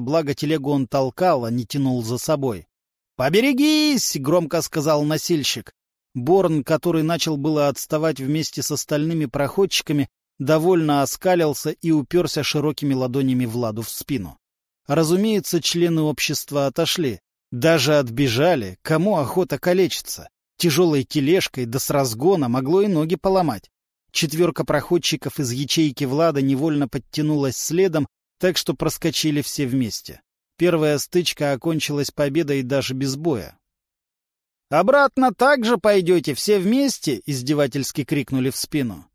благо телегу он толкал, а не тянул за собой. «Поберегись!» — громко сказал носильщик. Борн, который начал было отставать вместе с остальными проходчиками, довольно оскалился и уперся широкими ладонями Владу в спину. Разумеется, члены общества отошли. Даже отбежали. Кому охота калечиться? Тяжелой тележкой, да с разгона, могло и ноги поломать. Четверка проходчиков из ячейки Влада невольно подтянулась следом, так что проскочили все вместе. Первая стычка окончилась победой даже без боя. «Обратно так же пойдете, все вместе?» — издевательски крикнули в спину.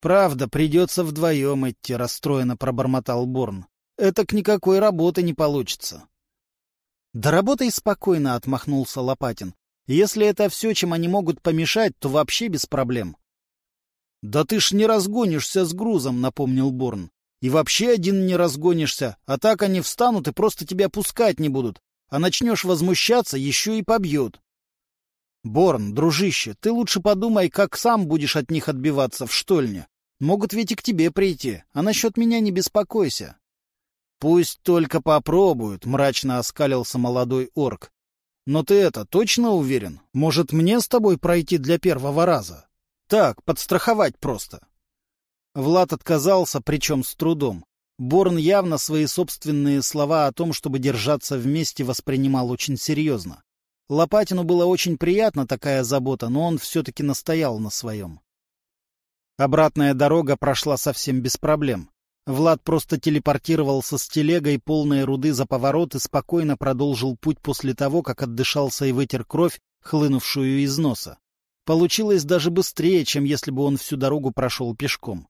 «Правда, придется вдвоем идти», — расстроенно пробормотал Борн. «Это к никакой работы не получится». «Да работай спокойно», — отмахнулся Лопатин. «Если это все, чем они могут помешать, то вообще без проблем». «Да ты ж не разгонишься с грузом», — напомнил Борн. «И вообще один не разгонишься, а так они встанут и просто тебя пускать не будут а начнешь возмущаться, еще и побьют. Борн, дружище, ты лучше подумай, как сам будешь от них отбиваться в штольне. Могут ведь и к тебе прийти, а насчет меня не беспокойся. Пусть только попробуют, мрачно оскалился молодой орк. Но ты это точно уверен? Может, мне с тобой пройти для первого раза? Так, подстраховать просто. Влад отказался, причем с трудом. Борн явно свои собственные слова о том, чтобы держаться вместе, воспринимал очень серьезно. Лопатину было очень приятно такая забота, но он все-таки настоял на своем. Обратная дорога прошла совсем без проблем. Влад просто телепортировался с телегой, полной руды за поворот, и спокойно продолжил путь после того, как отдышался и вытер кровь, хлынувшую из носа. Получилось даже быстрее, чем если бы он всю дорогу прошел пешком.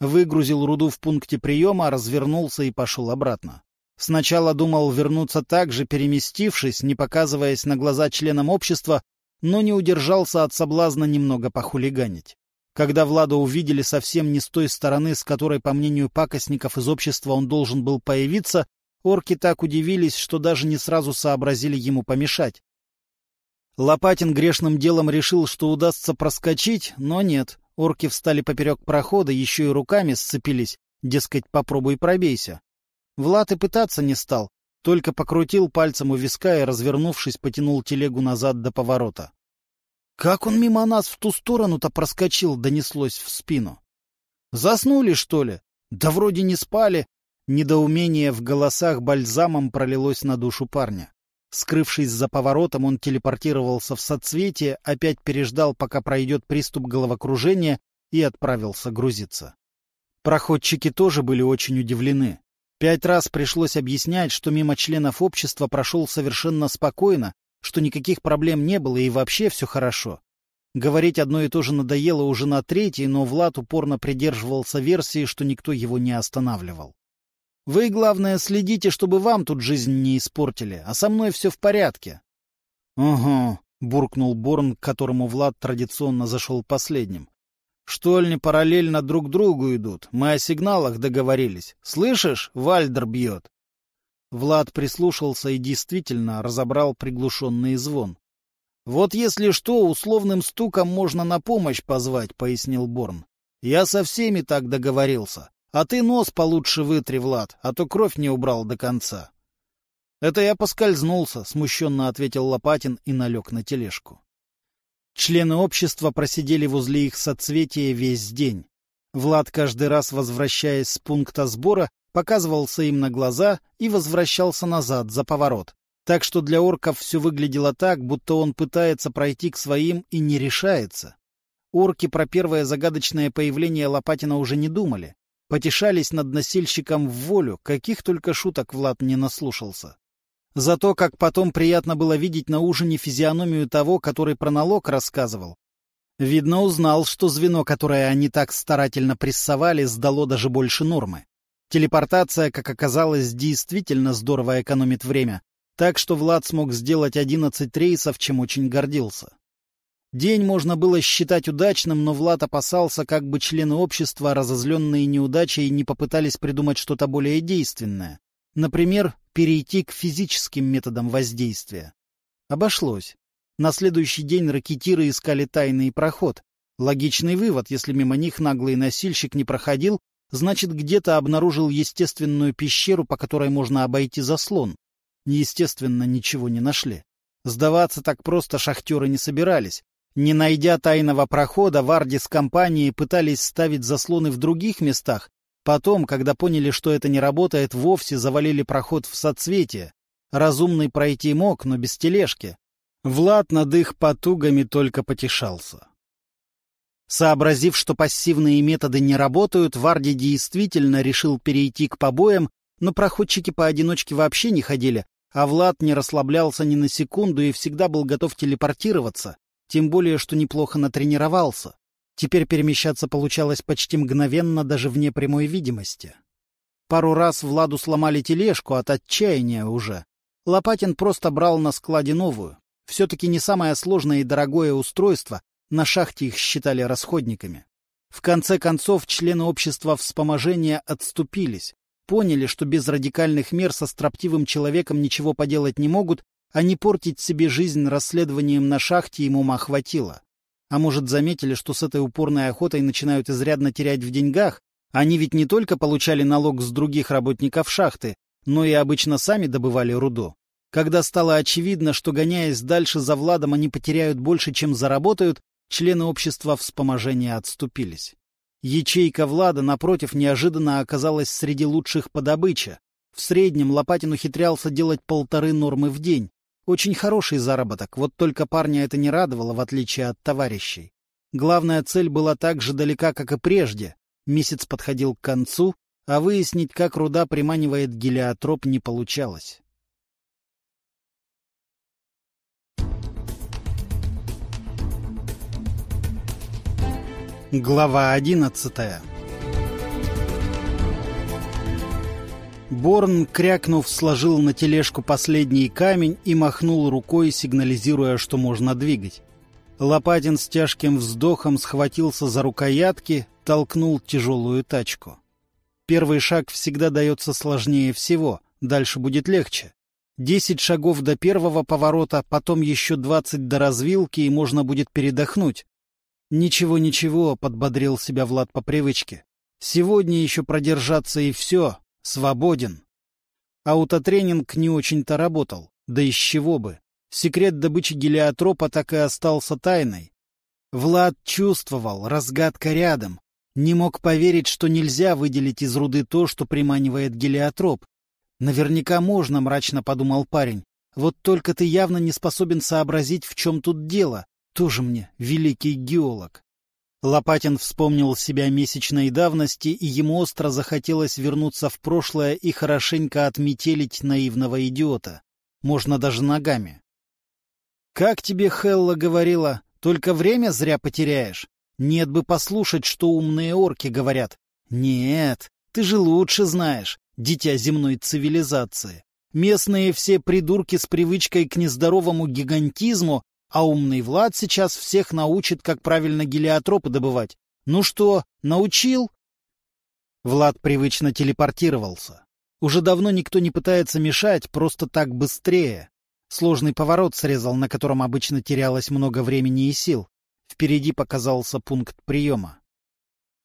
Выгрузил руду в пункте приема, развернулся и пошел обратно. Сначала думал вернуться так же, переместившись, не показываясь на глаза членам общества, но не удержался от соблазна немного похулиганить. Когда Влада увидели совсем не с той стороны, с которой, по мнению пакостников из общества, он должен был появиться, орки так удивились, что даже не сразу сообразили ему помешать. Лопатин грешным делом решил, что удастся проскочить, но нет. Орки встали поперек прохода, еще и руками сцепились, дескать, попробуй пробейся. Влад и пытаться не стал, только покрутил пальцем у виска и, развернувшись, потянул телегу назад до поворота. «Как он мимо нас в ту сторону-то проскочил?» — донеслось в спину. «Заснули, что ли? Да вроде не спали». Недоумение в голосах бальзамом пролилось на душу парня. Скрывшись за поворотом, он телепортировался в соцветие, опять переждал, пока пройдет приступ головокружения, и отправился грузиться. Проходчики тоже были очень удивлены. Пять раз пришлось объяснять, что мимо членов общества прошел совершенно спокойно, что никаких проблем не было и вообще все хорошо. Говорить одно и то же надоело уже на третий, но Влад упорно придерживался версии, что никто его не останавливал. Вы, главное, следите, чтобы вам тут жизнь не испортили, а со мной все в порядке. — Угу, — буркнул Борн, к которому Влад традиционно зашел последним. — Штольни параллельно друг другу идут. Мы о сигналах договорились. Слышишь, Вальдер бьет. Влад прислушался и действительно разобрал приглушенный звон. — Вот если что, условным стуком можно на помощь позвать, — пояснил Борн. — Я со всеми так договорился. А ты нос получше вытри, Влад, а то кровь не убрал до конца. — Это я поскользнулся, — смущенно ответил Лопатин и налег на тележку. Члены общества просидели возле их соцветия весь день. Влад, каждый раз возвращаясь с пункта сбора, показывался им на глаза и возвращался назад, за поворот. Так что для орков все выглядело так, будто он пытается пройти к своим и не решается. Орки про первое загадочное появление Лопатина уже не думали потешались над носильщиком в волю, каких только шуток Влад не наслушался. Зато как потом приятно было видеть на ужине физиономию того, который про налог рассказывал. Видно, узнал, что звено, которое они так старательно прессовали, сдало даже больше нормы. Телепортация, как оказалось, действительно здорово экономит время, так что Влад смог сделать 11 рейсов, чем очень гордился. День можно было считать удачным, но Влад опасался, как бы члены общества, разозленные неудачей, не попытались придумать что-то более действенное. Например, перейти к физическим методам воздействия. Обошлось. На следующий день ракетиры искали тайный проход. Логичный вывод, если мимо них наглый носильщик не проходил, Значит, где-то обнаружил естественную пещеру, по которой можно обойти заслон. Естественно, ничего не нашли. Сдаваться так просто шахтеры не собирались. Не найдя тайного прохода, Варди с компанией пытались ставить заслоны в других местах. Потом, когда поняли, что это не работает, вовсе завалили проход в соцветие. Разумный пройти мог, но без тележки. Влад над их потугами только потешался. Сообразив, что пассивные методы не работают, Варди действительно решил перейти к побоям, но проходчики поодиночке вообще не ходили, а Влад не расслаблялся ни на секунду и всегда был готов телепортироваться, тем более, что неплохо натренировался. Теперь перемещаться получалось почти мгновенно даже вне прямой видимости. Пару раз Владу сломали тележку от отчаяния уже. Лопатин просто брал на складе новую. Все-таки не самое сложное и дорогое устройство, на шахте их считали расходниками. В конце концов, члены общества вспоможения отступились, поняли, что без радикальных мер со строптивым человеком ничего поделать не могут, а не портить себе жизнь расследованием на шахте ему ума хватило. А может, заметили, что с этой упорной охотой начинают изрядно терять в деньгах? Они ведь не только получали налог с других работников шахты, но и обычно сами добывали руду. Когда стало очевидно, что, гоняясь дальше за Владом, они потеряют больше, чем заработают, члены общества вспоможения отступились. Ячейка Влада, напротив, неожиданно оказалась среди лучших по добыче. В среднем Лопатин ухитрялся делать полторы нормы в день. Очень хороший заработок, вот только парня это не радовало, в отличие от товарищей. Главная цель была так же далека, как и прежде. Месяц подходил к концу, а выяснить, как руда приманивает гелиотроп, не получалось. Глава одиннадцатая Борн, крякнув, сложил на тележку последний камень и махнул рукой, сигнализируя, что можно двигать. Лопатин с тяжким вздохом схватился за рукоятки, толкнул тяжелую тачку. Первый шаг всегда дается сложнее всего, дальше будет легче. Десять шагов до первого поворота, потом еще двадцать до развилки, и можно будет передохнуть. «Ничего, ничего», — подбодрил себя Влад по привычке. «Сегодня еще продержаться и все. Свободен». Аутотренинг не очень-то работал. Да из чего бы. Секрет добычи гелиотропа так и остался тайной. Влад чувствовал, разгадка рядом. Не мог поверить, что нельзя выделить из руды то, что приманивает гелиотроп. Наверняка можно, мрачно подумал парень. Вот только ты явно не способен сообразить, в чем тут дело. Тоже мне великий геолог. Лопатин вспомнил себя месячной давности, и ему остро захотелось вернуться в прошлое и хорошенько отметелить наивного идиота. Можно даже ногами. «Как тебе Хелла говорила, только время зря потеряешь? Нет бы послушать, что умные орки говорят. Нет, ты же лучше знаешь, дитя земной цивилизации. Местные все придурки с привычкой к нездоровому гигантизму а умный Влад сейчас всех научит, как правильно гелиотропы добывать. Ну что, научил? Влад привычно телепортировался. Уже давно никто не пытается мешать, просто так быстрее. Сложный поворот срезал, на котором обычно терялось много времени и сил. Впереди показался пункт приема.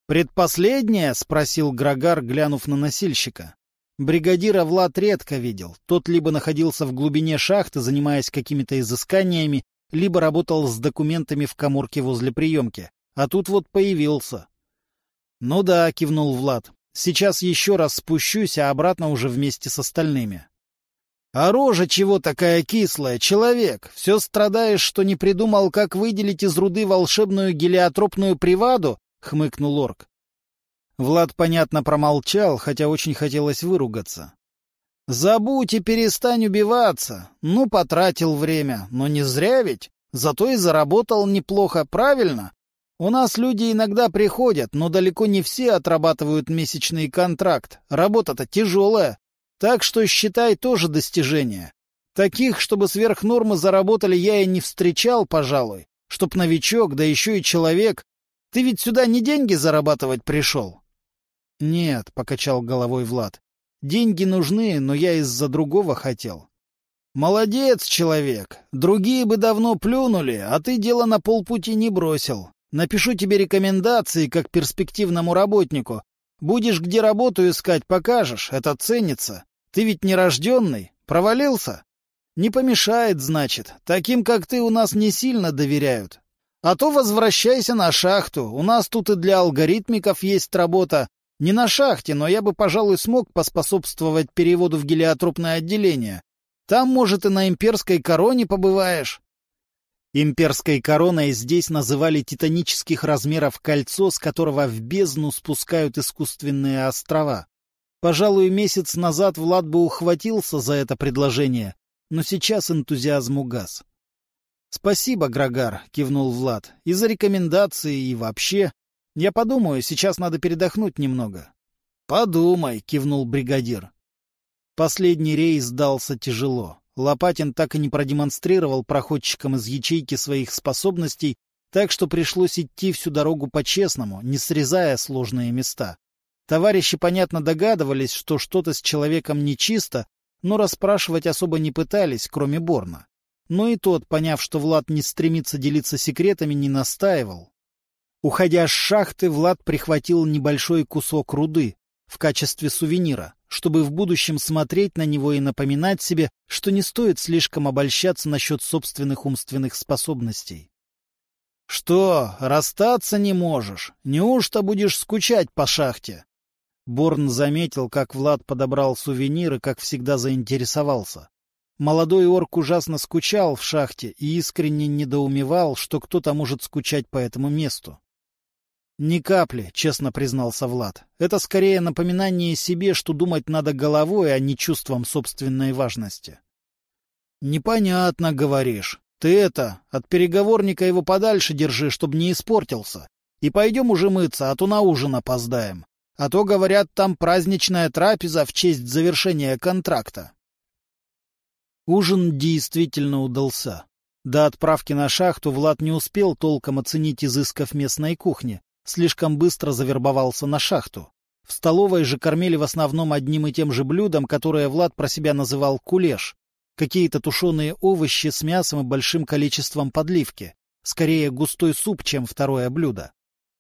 «Предпоследнее?» — спросил Грагар, глянув на носильщика. Бригадира Влад редко видел. Тот либо находился в глубине шахты, занимаясь какими-то изысканиями, либо работал с документами в коморке возле приемки. А тут вот появился. — Ну да, — кивнул Влад. — Сейчас еще раз спущусь, а обратно уже вместе с остальными. — А рожа чего такая кислая, человек? Все страдаешь, что не придумал, как выделить из руды волшебную гелиотропную приваду? — хмыкнул орк. Влад, понятно, промолчал, хотя очень хотелось выругаться. Забудь и перестань убиваться. Ну, потратил время, но не зря ведь. Зато и заработал неплохо, правильно? У нас люди иногда приходят, но далеко не все отрабатывают месячный контракт. Работа-то тяжелая. Так что считай тоже достижение. Таких, чтобы сверх нормы заработали, я и не встречал, пожалуй. Чтоб новичок, да еще и человек. Ты ведь сюда не деньги зарабатывать пришел? — Нет, — покачал головой Влад. Деньги нужны, но я из-за другого хотел. Молодец, человек. Другие бы давно плюнули, а ты дело на полпути не бросил. Напишу тебе рекомендации как перспективному работнику. Будешь где работу искать, покажешь, это ценится. Ты ведь не рожденный, провалился? Не помешает, значит. Таким, как ты, у нас не сильно доверяют. А то возвращайся на шахту. У нас тут и для алгоритмиков есть работа. Не на шахте, но я бы, пожалуй, смог поспособствовать переводу в гелиотропное отделение. Там, может, и на имперской короне побываешь. Имперской короной здесь называли титанических размеров кольцо, с которого в бездну спускают искусственные острова. Пожалуй, месяц назад Влад бы ухватился за это предложение, но сейчас энтузиазм угас. — Спасибо, Грагар, — кивнул Влад, — и за рекомендации, и вообще. Я подумаю, сейчас надо передохнуть немного. — Подумай, — кивнул бригадир. Последний рейс дался тяжело. Лопатин так и не продемонстрировал проходчикам из ячейки своих способностей, так что пришлось идти всю дорогу по-честному, не срезая сложные места. Товарищи, понятно, догадывались, что что-то с человеком нечисто, но расспрашивать особо не пытались, кроме Борна. Но и тот, поняв, что Влад не стремится делиться секретами, не настаивал. Уходя с шахты, Влад прихватил небольшой кусок руды в качестве сувенира чтобы в будущем смотреть на него и напоминать себе, что не стоит слишком обольщаться насчет собственных умственных способностей. — Что, расстаться не можешь? Неужто будешь скучать по шахте? Борн заметил, как Влад подобрал сувенир и, как всегда, заинтересовался. Молодой орк ужасно скучал в шахте и искренне недоумевал, что кто-то может скучать по этому месту. «Ни капли», — честно признался Влад. «Это скорее напоминание себе, что думать надо головой, а не чувством собственной важности». «Непонятно, говоришь. Ты это, от переговорника его подальше держи, чтобы не испортился. И пойдем уже мыться, а то на ужин опоздаем. А то, говорят, там праздничная трапеза в честь завершения контракта». Ужин действительно удался. До отправки на шахту Влад не успел толком оценить изысков местной кухни, слишком быстро завербовался на шахту. В столовой же кормили в основном одним и тем же блюдом, которое Влад про себя называл кулеш. Какие-то тушеные овощи с мясом и большим количеством подливки. Скорее густой суп, чем второе блюдо.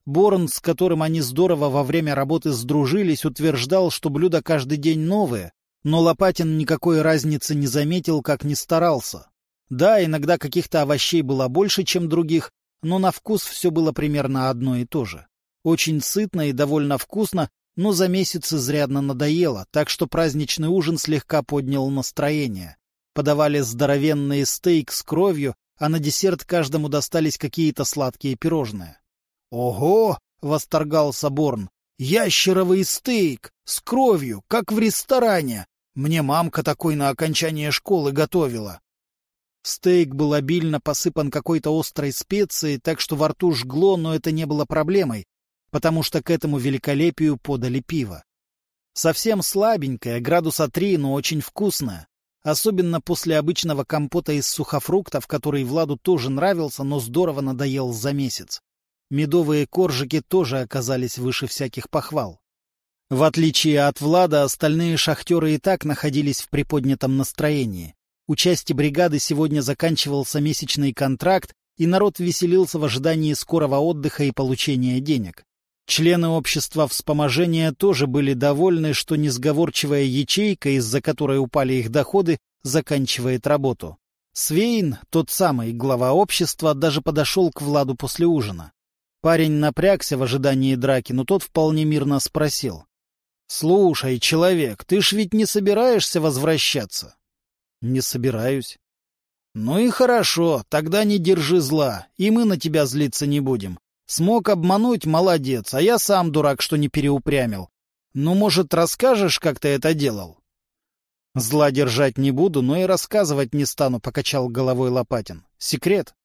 Борн, с которым они здорово во время работы сдружились, утверждал, что блюда каждый день новые, но Лопатин никакой разницы не заметил, как не старался. Да, иногда каких-то овощей было больше, чем других, но на вкус все было примерно одно и то же. Очень сытно и довольно вкусно, но за месяц изрядно надоело, так что праздничный ужин слегка поднял настроение. Подавали здоровенный стейк с кровью, а на десерт каждому достались какие-то сладкие пирожные. «Ого!» — восторгался Борн. «Ящеровый стейк! С кровью, как в ресторане! Мне мамка такой на окончание школы готовила. Стейк был обильно посыпан какой-то острой специей, так что во рту жгло, но это не было проблемой, потому что к этому великолепию подали пиво. Совсем слабенькое, градуса три, но очень вкусное. Особенно после обычного компота из сухофруктов, который Владу тоже нравился, но здорово надоел за месяц. Медовые коржики тоже оказались выше всяких похвал. В отличие от Влада, остальные шахтеры и так находились в приподнятом настроении. У части бригады сегодня заканчивался месячный контракт, и народ веселился в ожидании скорого отдыха и получения денег. Члены общества вспоможения тоже были довольны, что несговорчивая ячейка, из-за которой упали их доходы, заканчивает работу. Свейн, тот самый глава общества, даже подошел к Владу после ужина. Парень напрягся в ожидании драки, но тот вполне мирно спросил. — Слушай, человек, ты ж ведь не собираешься возвращаться? Не собираюсь. Ну и хорошо, тогда не держи зла, и мы на тебя злиться не будем. Смог обмануть, молодец, а я сам дурак, что не переупрямил. Ну, может, расскажешь, как ты это делал? Зла держать не буду, но и рассказывать не стану, покачал головой Лопатин. Секрет?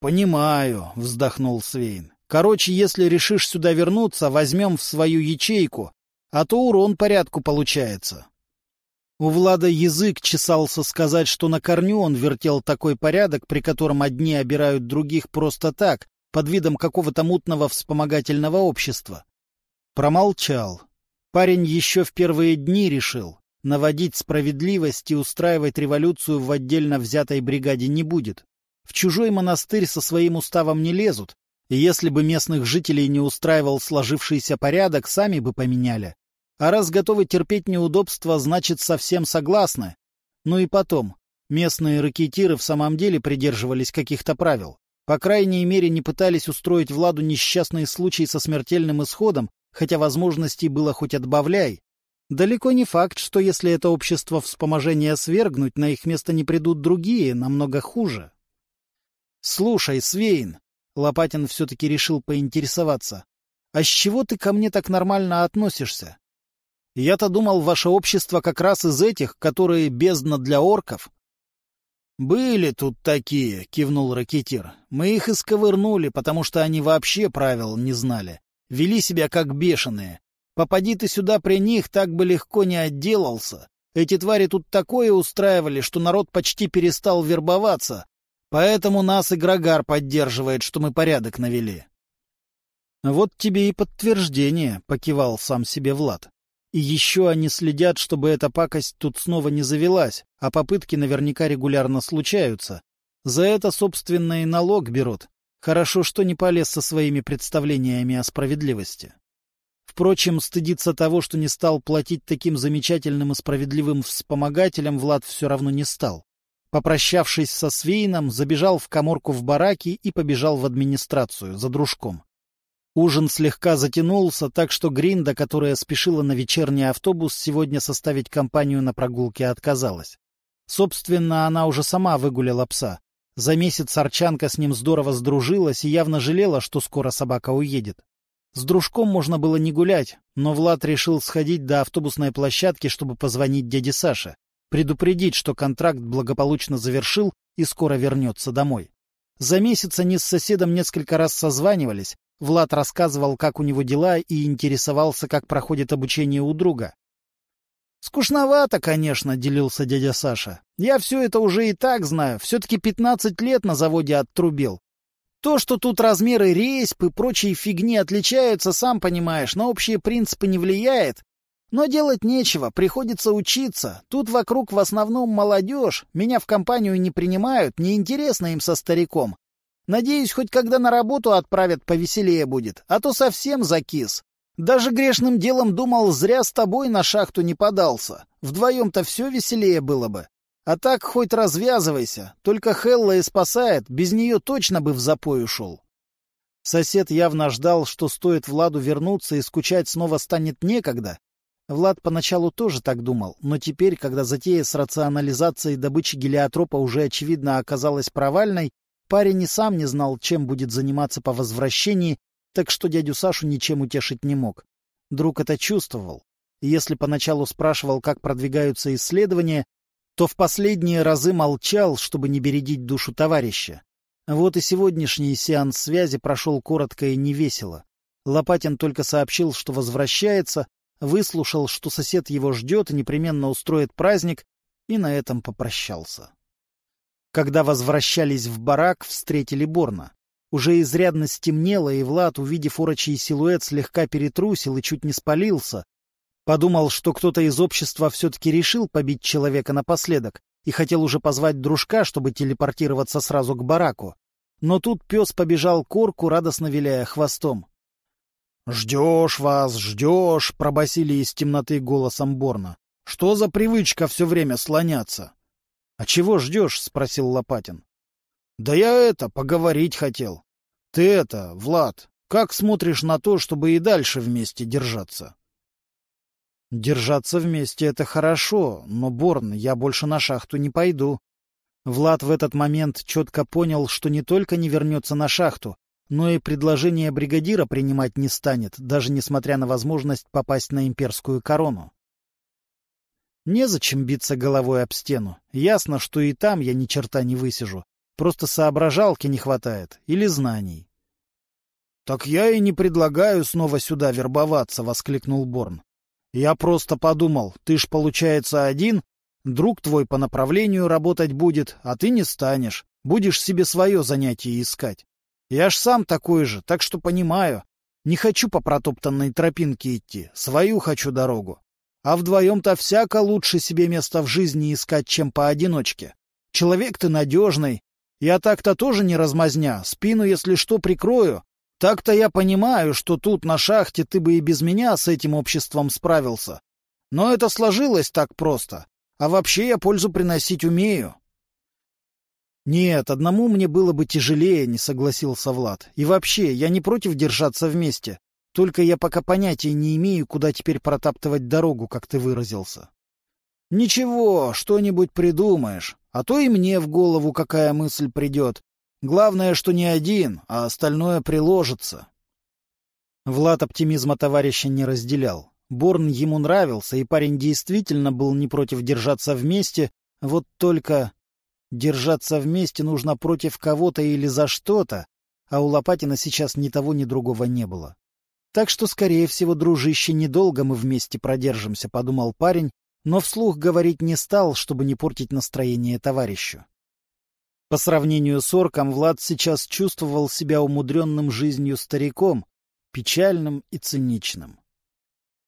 Понимаю, вздохнул Свейн. Короче, если решишь сюда вернуться, возьмем в свою ячейку, а то урон порядку получается. У Влада язык чесался сказать, что на корню он вертел такой порядок, при котором одни обирают других просто так, под видом какого-то мутного вспомогательного общества. Промолчал. Парень еще в первые дни решил, наводить справедливость и устраивать революцию в отдельно взятой бригаде не будет. В чужой монастырь со своим уставом не лезут, И если бы местных жителей не устраивал сложившийся порядок, сами бы поменяли. А раз готовы терпеть неудобства, значит, совсем согласны. Ну и потом, местные ракетиры в самом деле придерживались каких-то правил. По крайней мере, не пытались устроить Владу несчастные случаи со смертельным исходом, хотя возможностей было хоть отбавляй. Далеко не факт, что если это общество вспоможения свергнуть, на их место не придут другие, намного хуже. — Слушай, Свейн, Лопатин все-таки решил поинтересоваться. «А с чего ты ко мне так нормально относишься? Я-то думал, ваше общество как раз из этих, которые бездна для орков». «Были тут такие», — кивнул ракетир. «Мы их исковырнули, потому что они вообще правил не знали. Вели себя как бешеные. Попади ты сюда при них, так бы легко не отделался. Эти твари тут такое устраивали, что народ почти перестал вербоваться, Поэтому нас и Грагар поддерживает, что мы порядок навели. — Вот тебе и подтверждение, — покивал сам себе Влад. И еще они следят, чтобы эта пакость тут снова не завелась, а попытки наверняка регулярно случаются. За это, собственно, и налог берут. Хорошо, что не полез со своими представлениями о справедливости. Впрочем, стыдиться того, что не стал платить таким замечательным и справедливым вспомогателям, Влад все равно не стал. Попрощавшись со Свейном, забежал в коморку в бараке и побежал в администрацию за дружком. Ужин слегка затянулся, так что Гринда, которая спешила на вечерний автобус, сегодня составить компанию на прогулке отказалась. Собственно, она уже сама выгуляла пса. За месяц Арчанка с ним здорово сдружилась и явно жалела, что скоро собака уедет. С дружком можно было не гулять, но Влад решил сходить до автобусной площадки, чтобы позвонить дяде Саше предупредить, что контракт благополучно завершил и скоро вернется домой. За месяц они с соседом несколько раз созванивались, Влад рассказывал, как у него дела, и интересовался, как проходит обучение у друга. «Скучновато, конечно», — делился дядя Саша. «Я все это уже и так знаю. Все-таки пятнадцать лет на заводе оттрубил. То, что тут размеры рейсп и прочие фигни отличаются, сам понимаешь, на общие принципы не влияет. Но делать нечего, приходится учиться. Тут вокруг в основном молодежь. Меня в компанию не принимают, неинтересно им со стариком. Надеюсь, хоть когда на работу отправят, повеселее будет, а то совсем закис. Даже грешным делом думал, зря с тобой на шахту не подался. Вдвоем-то все веселее было бы. А так хоть развязывайся. Только Хелла и спасает, без нее точно бы в запой ушел. Сосед явно ждал, что стоит Владу вернуться и скучать снова станет некогда, Влад поначалу тоже так думал, но теперь, когда затея с рационализацией добычи гелиотропа уже очевидно оказалась провальной, парень и сам не знал, чем будет заниматься по возвращении, так что дядю Сашу ничем утешить не мог. Друг это чувствовал. Если поначалу спрашивал, как продвигаются исследования, то в последние разы молчал, чтобы не бередить душу товарища. Вот и сегодняшний сеанс связи прошел коротко и невесело. Лопатин только сообщил, что возвращается, выслушал, что сосед его ждет и непременно устроит праздник, и на этом попрощался. Когда возвращались в барак, встретили Борна. Уже изрядно стемнело, и Влад, увидев урочий силуэт, слегка перетрусил и чуть не спалился. Подумал, что кто-то из общества все-таки решил побить человека напоследок и хотел уже позвать дружка, чтобы телепортироваться сразу к бараку. Но тут пес побежал к орку, радостно виляя хвостом. «Ждешь вас, ждешь!» — пробасили из темноты голосом Борна. «Что за привычка все время слоняться?» «А чего ждешь?» — спросил Лопатин. «Да я это, поговорить хотел. Ты это, Влад, как смотришь на то, чтобы и дальше вместе держаться?» «Держаться вместе — это хорошо, но, Борн, я больше на шахту не пойду». Влад в этот момент четко понял, что не только не вернется на шахту, но и предложение бригадира принимать не станет, даже несмотря на возможность попасть на имперскую корону. Незачем биться головой об стену. Ясно, что и там я ни черта не высижу. Просто соображалки не хватает или знаний. — Так я и не предлагаю снова сюда вербоваться, — воскликнул Борн. — Я просто подумал, ты ж, получается, один, друг твой по направлению работать будет, а ты не станешь, будешь себе свое занятие искать. Я ж сам такой же, так что понимаю. Не хочу по протоптанной тропинке идти, свою хочу дорогу. А вдвоем-то всяко лучше себе место в жизни искать, чем поодиночке. Человек ты надежный. Я так-то тоже не размазня, спину, если что, прикрою. Так-то я понимаю, что тут на шахте ты бы и без меня с этим обществом справился. Но это сложилось так просто. А вообще я пользу приносить умею. Нет, одному мне было бы тяжелее, не согласился Влад. И вообще, я не против держаться вместе. Только я пока понятия не имею, куда теперь протаптывать дорогу, как ты выразился. Ничего, что-нибудь придумаешь. А то и мне в голову какая мысль придет. Главное, что не один, а остальное приложится. Влад оптимизма товарища не разделял. Борн ему нравился, и парень действительно был не против держаться вместе, вот только держаться вместе нужно против кого-то или за что-то, а у Лопатина сейчас ни того, ни другого не было. Так что, скорее всего, дружище, недолго мы вместе продержимся, — подумал парень, но вслух говорить не стал, чтобы не портить настроение товарищу. По сравнению с орком, Влад сейчас чувствовал себя умудренным жизнью стариком, печальным и циничным.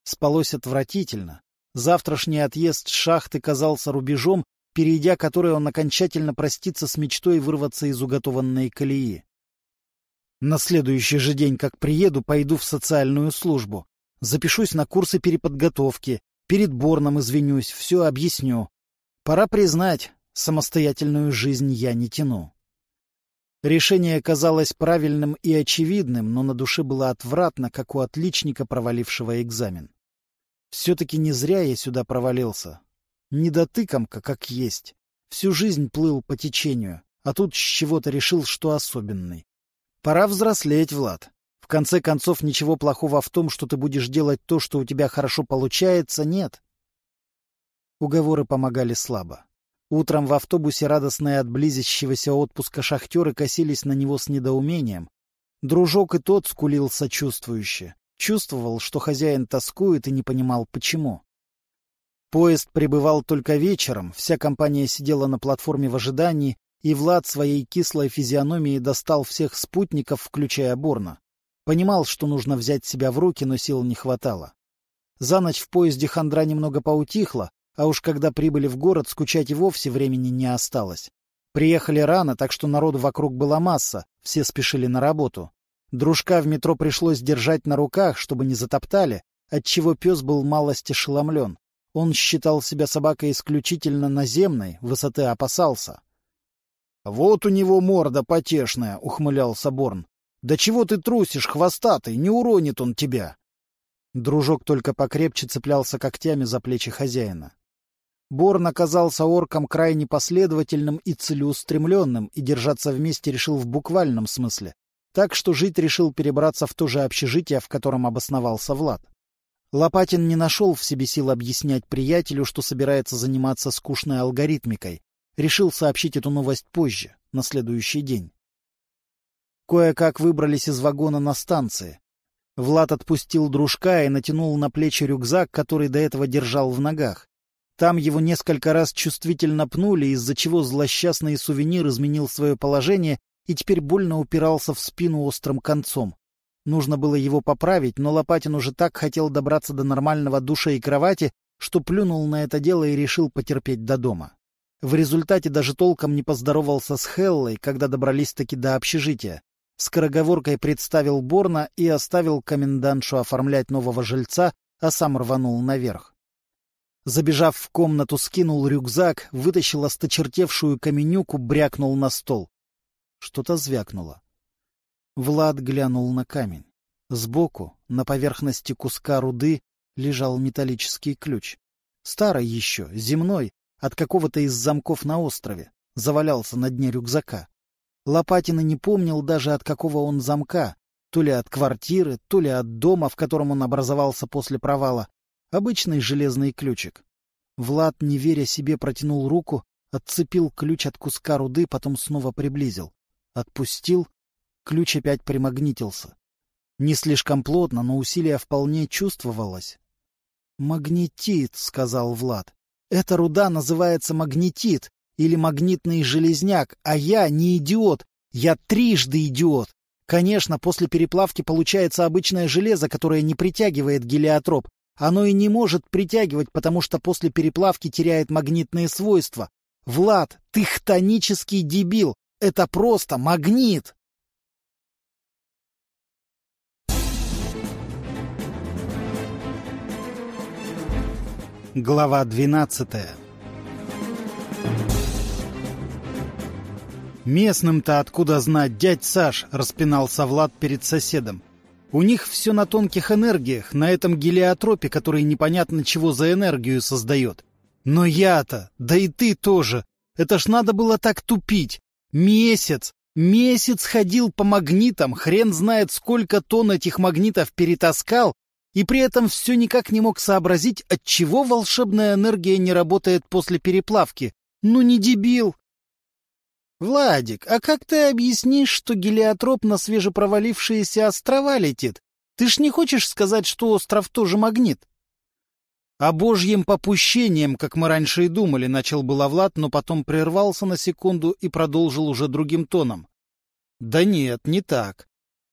Спалось отвратительно. Завтрашний отъезд с шахты казался рубежом, перейдя который он окончательно простится с мечтой вырваться из уготованной колеи. На следующий же день, как приеду, пойду в социальную службу. Запишусь на курсы переподготовки, перед Борном извинюсь, все объясню. Пора признать, самостоятельную жизнь я не тяну. Решение казалось правильным и очевидным, но на душе было отвратно, как у отличника, провалившего экзамен. Все-таки не зря я сюда провалился. Недотыкомка, как есть. Всю жизнь плыл по течению, а тут с чего-то решил, что особенный. Пора взрослеть, Влад. В конце концов, ничего плохого в том, что ты будешь делать то, что у тебя хорошо получается, нет. Уговоры помогали слабо. Утром в автобусе, радостные от близящегося отпуска шахтеры, косились на него с недоумением. Дружок и тот скулил сочувствующе. Чувствовал, что хозяин тоскует и не понимал, почему. Поезд прибывал только вечером, вся компания сидела на платформе в ожидании, и Влад своей кислой физиономией достал всех спутников, включая Борна. Понимал, что нужно взять себя в руки, но сил не хватало. За ночь в поезде хандра немного поутихла, а уж когда прибыли в город, скучать и вовсе времени не осталось. Приехали рано, так что народу вокруг была масса, все спешили на работу. Дружка в метро пришлось держать на руках, чтобы не затоптали, отчего пес был малость ошеломлен. Он считал себя собакой исключительно наземной, высоты опасался. — Вот у него морда потешная, — ухмылялся Борн. — Да чего ты трусишь, хвостатый, не уронит он тебя. Дружок только покрепче цеплялся когтями за плечи хозяина. Борн оказался орком крайне последовательным и целеустремленным, и держаться вместе решил в буквальном смысле. Так что жить решил перебраться в то же общежитие, в котором обосновался Влад. Лопатин не нашел в себе сил объяснять приятелю, что собирается заниматься скучной алгоритмикой. Решил сообщить эту новость позже, на следующий день. Кое-как выбрались из вагона на станции. Влад отпустил дружка и натянул на плечи рюкзак, который до этого держал в ногах. Там его несколько раз чувствительно пнули, из-за чего злосчастный сувенир изменил свое положение и теперь больно упирался в спину острым концом. Нужно было его поправить, но Лопатин уже так хотел добраться до нормального душа и кровати, что плюнул на это дело и решил потерпеть до дома. В результате даже толком не поздоровался с Хеллой, когда добрались-таки до общежития. Скороговоркой представил Борна и оставил комендантшу оформлять нового жильца, а сам рванул наверх. Забежав в комнату, скинул рюкзак, вытащил осточертевшую каменюку, брякнул на стол. Что-то звякнуло. Влад глянул на камень. Сбоку, на поверхности куска руды, лежал металлический ключ. Старый еще, земной, от какого-то из замков на острове. Завалялся на дне рюкзака. Лопатин не помнил даже, от какого он замка. То ли от квартиры, то ли от дома, в котором он образовался после провала. Обычный железный ключик. Влад, не веря себе, протянул руку, отцепил ключ от куска руды, потом снова приблизил. Отпустил, ключ опять примагнитился. Не слишком плотно, но усилие вполне чувствовалось. «Магнетит», — сказал Влад. «Эта руда называется магнетит или магнитный железняк, а я не идиот, я трижды идиот. Конечно, после переплавки получается обычное железо, которое не притягивает гелиотроп, оно и не может притягивать, потому что после переплавки теряет магнитные свойства. Влад, ты хтонический дебил. Это просто магнит. Глава 12 «Местным-то откуда знать, дядь Саш!» — распинался Влад перед соседом. «У них все на тонких энергиях, на этом гелиотропе, который непонятно чего за энергию создает. Но я-то, да и ты тоже, это ж надо было так тупить. Месяц, месяц ходил по магнитам, хрен знает сколько тонн этих магнитов перетаскал, и при этом все никак не мог сообразить, отчего волшебная энергия не работает после переплавки. Ну не дебил! Владик, а как ты объяснишь, что гелиотроп на свежепровалившиеся острова летит? Ты ж не хочешь сказать, что остров тоже магнит? О божьим попущением, как мы раньше и думали, начал было Влад, но потом прервался на секунду и продолжил уже другим тоном. Да нет, не так.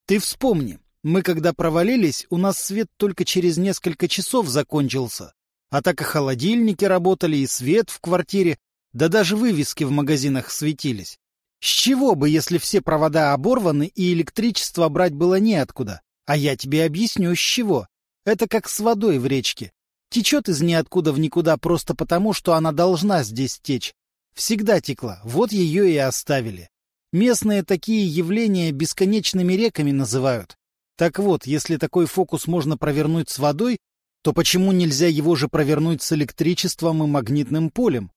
Ты вспомни, мы, когда провалились, у нас свет только через несколько часов закончился. А так и холодильники работали, и свет в квартире, да даже вывески в магазинах светились. С чего бы, если все провода оборваны и электричество брать было неоткуда? А я тебе объясню, с чего. Это как с водой в речке. Течет из ниоткуда в никуда просто потому, что она должна здесь течь. Всегда текла, вот ее и оставили. Местные такие явления бесконечными реками называют. Так вот, если такой фокус можно провернуть с водой, то почему нельзя его же провернуть с электричеством и магнитным полем?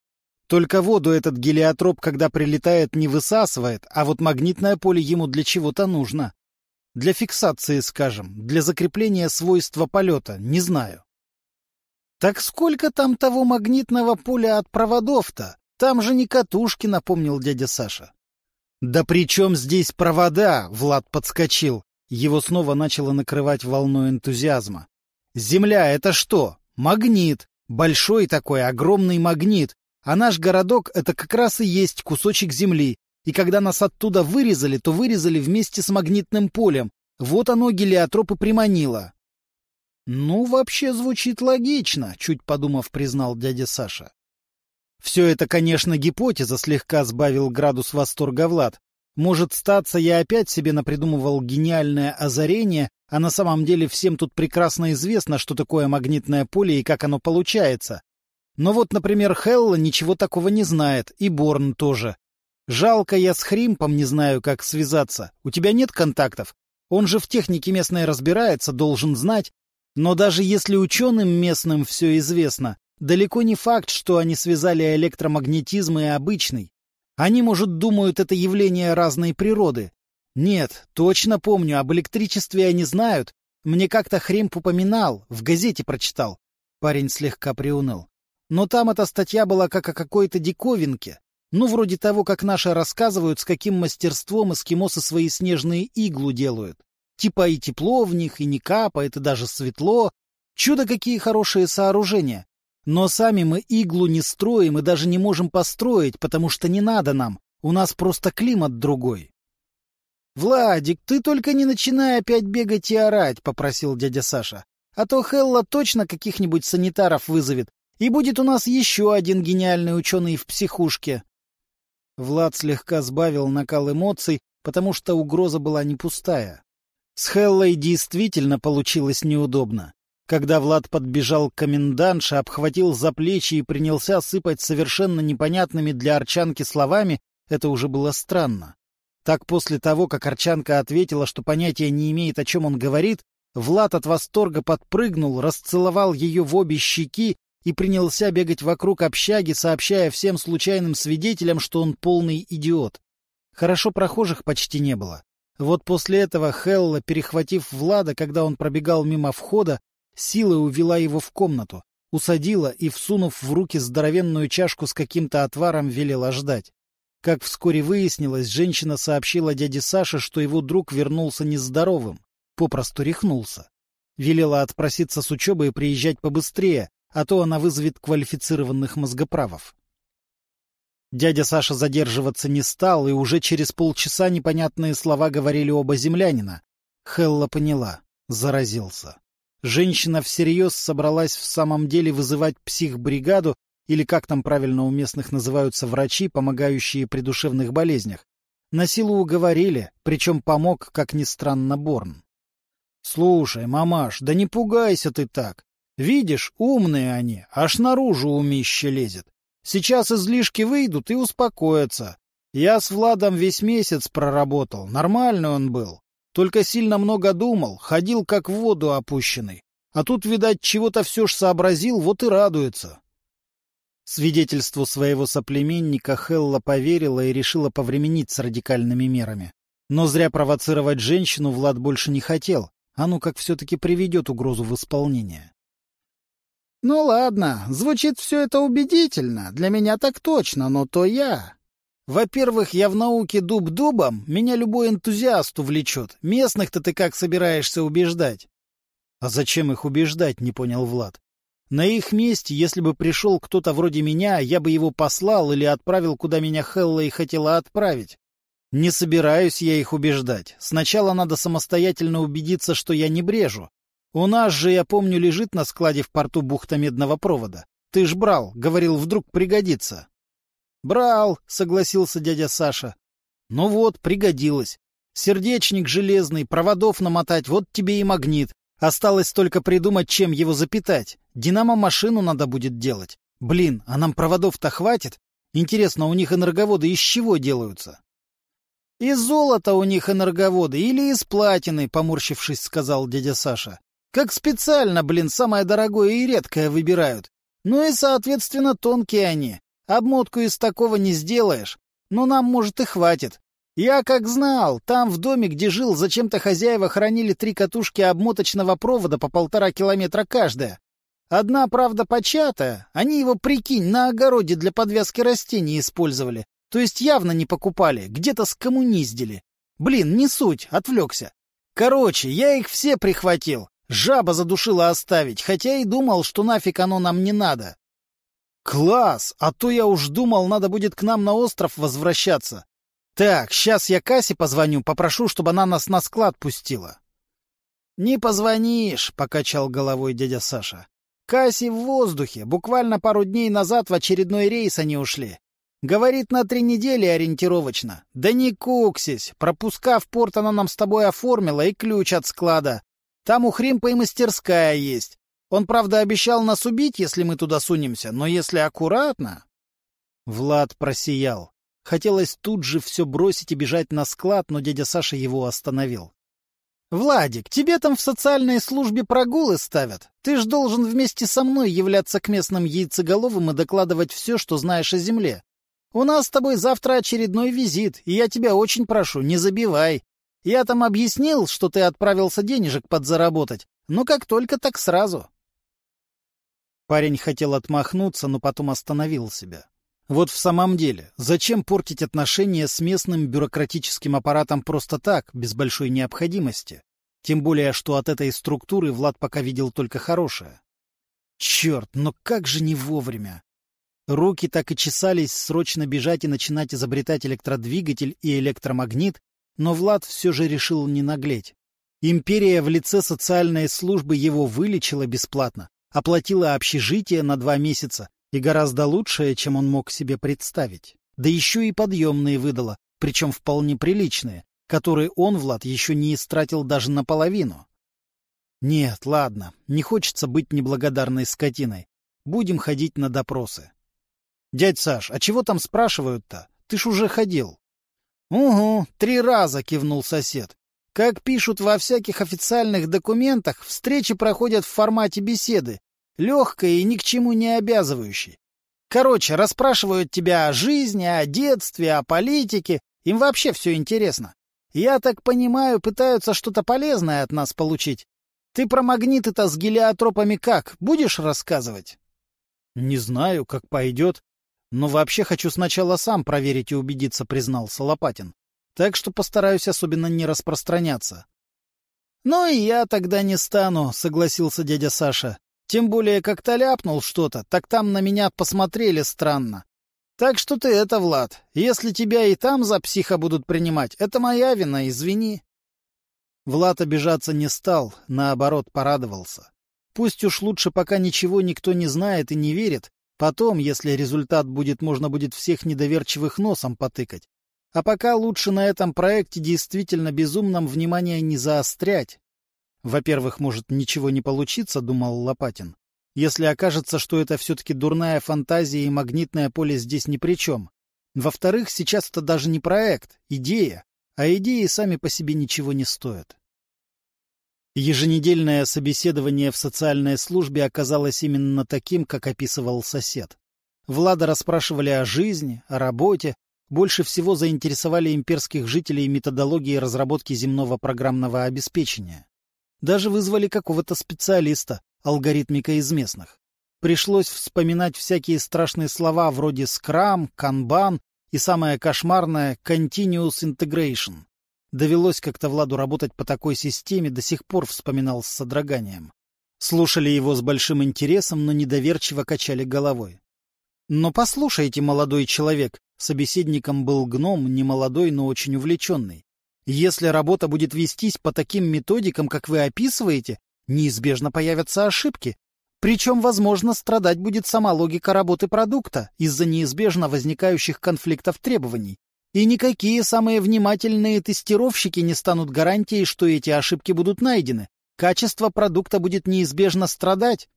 Только воду этот гелиотроп, когда прилетает, не высасывает, а вот магнитное поле ему для чего-то нужно. Для фиксации, скажем, для закрепления свойства полета, не знаю. Так сколько там того магнитного поля от проводов-то? Там же не катушки, напомнил дядя Саша. Да при чем здесь провода? Влад подскочил. Его снова начало накрывать волной энтузиазма. «Земля — это что? Магнит. Большой такой, огромный магнит. А наш городок — это как раз и есть кусочек земли. И когда нас оттуда вырезали, то вырезали вместе с магнитным полем. Вот оно гелиотроп и приманило». «Ну, вообще звучит логично», — чуть подумав, признал дядя Саша. «Все это, конечно, гипотеза», — слегка сбавил градус восторга Влад. Может, статься, я опять себе напридумывал гениальное озарение, а на самом деле всем тут прекрасно известно, что такое магнитное поле и как оно получается. Но вот, например, Хелла ничего такого не знает, и Борн тоже. Жалко, я с Хримпом не знаю, как связаться. У тебя нет контактов? Он же в технике местной разбирается, должен знать. Но даже если ученым местным все известно, далеко не факт, что они связали электромагнетизм и обычный. Они, может, думают, это явление разной природы. Нет, точно помню, об электричестве они знают. Мне как-то Хремп упоминал, в газете прочитал. Парень слегка приуныл. Но там эта статья была как о какой-то диковинке. Ну, вроде того, как наши рассказывают, с каким мастерством эскимосы свои снежные иглу делают. Типа и тепло в них, и не капает, и даже светло. Чудо, какие хорошие сооружения. Но сами мы иглу не строим и даже не можем построить, потому что не надо нам. У нас просто климат другой. — Владик, ты только не начинай опять бегать и орать, — попросил дядя Саша. — А то Хелла точно каких-нибудь санитаров вызовет, и будет у нас еще один гениальный ученый в психушке. Влад слегка сбавил накал эмоций, потому что угроза была не пустая. С Хеллой действительно получилось неудобно. Когда Влад подбежал к комендантше, обхватил за плечи и принялся сыпать совершенно непонятными для Арчанки словами, это уже было странно. Так после того, как Арчанка ответила, что понятия не имеет, о чем он говорит, Влад от восторга подпрыгнул, расцеловал ее в обе щеки и принялся бегать вокруг общаги, сообщая всем случайным свидетелям, что он полный идиот. Хорошо прохожих почти не было. Вот после этого Хелла, перехватив Влада, когда он пробегал мимо входа, силой увела его в комнату, усадила и, всунув в руки здоровенную чашку с каким-то отваром, велела ждать. Как вскоре выяснилось, женщина сообщила дяде Саше, что его друг вернулся нездоровым, попросту рехнулся. Велела отпроситься с учебы и приезжать побыстрее, а то она вызовет квалифицированных мозгоправов. Дядя Саша задерживаться не стал, и уже через полчаса непонятные слова говорили оба землянина. Хелла поняла, заразился. Женщина всерьез собралась в самом деле вызывать психбригаду, или как там правильно у местных называются врачи, помогающие при душевных болезнях. На силу уговорили, причем помог, как ни странно, Борн. — Слушай, мамаш, да не пугайся ты так. Видишь, умные они, аж наружу умище лезет. Сейчас излишки выйдут и успокоятся. Я с Владом весь месяц проработал, нормальный он был. Только сильно много думал, ходил как в воду опущенный. А тут, видать, чего-то все ж сообразил, вот и радуется. Свидетельству своего соплеменника Хелла поверила и решила повременить с радикальными мерами. Но зря провоцировать женщину Влад больше не хотел. А ну как все-таки приведет угрозу в исполнение. Ну ладно, звучит все это убедительно. Для меня так точно, но то я. Во-первых, я в науке дуб дубом, меня любой энтузиаст увлечет. Местных-то ты как собираешься убеждать? А зачем их убеждать, не понял Влад. На их месте, если бы пришел кто-то вроде меня, я бы его послал или отправил, куда меня Хелла и хотела отправить. Не собираюсь я их убеждать. Сначала надо самостоятельно убедиться, что я не брежу. У нас же, я помню, лежит на складе в порту бухта медного провода. Ты ж брал, говорил, вдруг пригодится. Брал, согласился дядя Саша. Ну вот, пригодилось. Сердечник железный, проводов намотать, вот тебе и магнит. Осталось только придумать, чем его запитать. Динамо-машину надо будет делать. Блин, а нам проводов-то хватит? Интересно, у них энерговоды из чего делаются? — Из золота у них энерговоды или из платины, — поморщившись, сказал дядя Саша. Как специально, блин, самое дорогое и редкое выбирают. Ну и, соответственно, тонкие они. Обмотку из такого не сделаешь. Но нам, может, и хватит. Я как знал, там в доме, где жил, зачем-то хозяева хранили три катушки обмоточного провода по полтора километра каждая. Одна, правда, початая. Они его, прикинь, на огороде для подвязки растений использовали. То есть явно не покупали, где-то скоммуниздили. Блин, не суть, отвлекся. Короче, я их все прихватил. Жаба задушила оставить, хотя и думал, что нафиг оно нам не надо. Класс! А то я уж думал, надо будет к нам на остров возвращаться. Так, сейчас я Кассе позвоню, попрошу, чтобы она нас на склад пустила. Не позвонишь, покачал головой дядя Саша. Касси в воздухе. Буквально пару дней назад в очередной рейс они ушли. Говорит, на три недели ориентировочно. Да не куксись. Пропуска в порт она нам с тобой оформила и ключ от склада. Там у Хримпа и мастерская есть. Он, правда, обещал нас убить, если мы туда сунемся, но если аккуратно... Влад просиял. Хотелось тут же все бросить и бежать на склад, но дядя Саша его остановил. — Владик, тебе там в социальной службе прогулы ставят. Ты ж должен вместе со мной являться к местным яйцеголовым и докладывать все, что знаешь о земле. У нас с тобой завтра очередной визит, и я тебя очень прошу, не забивай. Я там объяснил, что ты отправился денежек подзаработать, но как только, так сразу. Парень хотел отмахнуться, но потом остановил себя. Вот в самом деле, зачем портить отношения с местным бюрократическим аппаратом просто так, без большой необходимости? Тем более, что от этой структуры Влад пока видел только хорошее. Черт, но как же не вовремя! Руки так и чесались срочно бежать и начинать изобретать электродвигатель и электромагнит, но Влад все же решил не наглеть. Империя в лице социальной службы его вылечила бесплатно, оплатила общежитие на два месяца и гораздо лучшее, чем он мог себе представить. Да еще и подъемные выдала, причем вполне приличные, которые он, Влад, еще не истратил даже наполовину. Нет, ладно, не хочется быть неблагодарной скотиной. Будем ходить на допросы. Дядь Саш, а чего там спрашивают-то? Ты ж уже ходил. — Угу, три раза, — кивнул сосед. Как пишут во всяких официальных документах, встречи проходят в формате беседы, легкой и ни к чему не обязывающей. Короче, расспрашивают тебя о жизни, о детстве, о политике. Им вообще все интересно. Я так понимаю, пытаются что-то полезное от нас получить. Ты про магниты-то с гелиотропами как? Будешь рассказывать? — Не знаю, как пойдет. Но вообще хочу сначала сам проверить и убедиться, признался Лопатин. Так что постараюсь особенно не распространяться. Ну и я тогда не стану, согласился дядя Саша. Тем более, как-то ляпнул что-то, так там на меня посмотрели странно. Так что ты это, Влад, если тебя и там за психа будут принимать, это моя вина, извини. Влад обижаться не стал, наоборот, порадовался. Пусть уж лучше, пока ничего никто не знает и не верит, Потом, если результат будет, можно будет всех недоверчивых носом потыкать. А пока лучше на этом проекте действительно безумном внимание не заострять. Во-первых, может ничего не получиться, думал Лопатин. если окажется, что это все-таки дурная фантазия и магнитное поле здесь ни при чем. Во-вторых, сейчас это даже не проект, идея, а идеи сами по себе ничего не стоят. Еженедельное собеседование в социальной службе оказалось именно таким, как описывал сосед. Влада расспрашивали о жизни, о работе, больше всего заинтересовали имперских жителей методологии разработки земного программного обеспечения. Даже вызвали какого-то специалиста, алгоритмика из местных. Пришлось вспоминать всякие страшные слова вроде «скрам», «канбан» и самое кошмарное «continuous integration». Довелось как-то Владу работать по такой системе, до сих пор вспоминал с содроганием. Слушали его с большим интересом, но недоверчиво качали головой. «Но послушайте, молодой человек», собеседником был гном, не молодой, но очень увлеченный. «Если работа будет вестись по таким методикам, как вы описываете, неизбежно появятся ошибки. Причем, возможно, страдать будет сама логика работы продукта из-за неизбежно возникающих конфликтов требований. И никакие самые внимательные тестировщики не станут гарантией, что эти ошибки будут найдены. Качество продукта будет неизбежно страдать.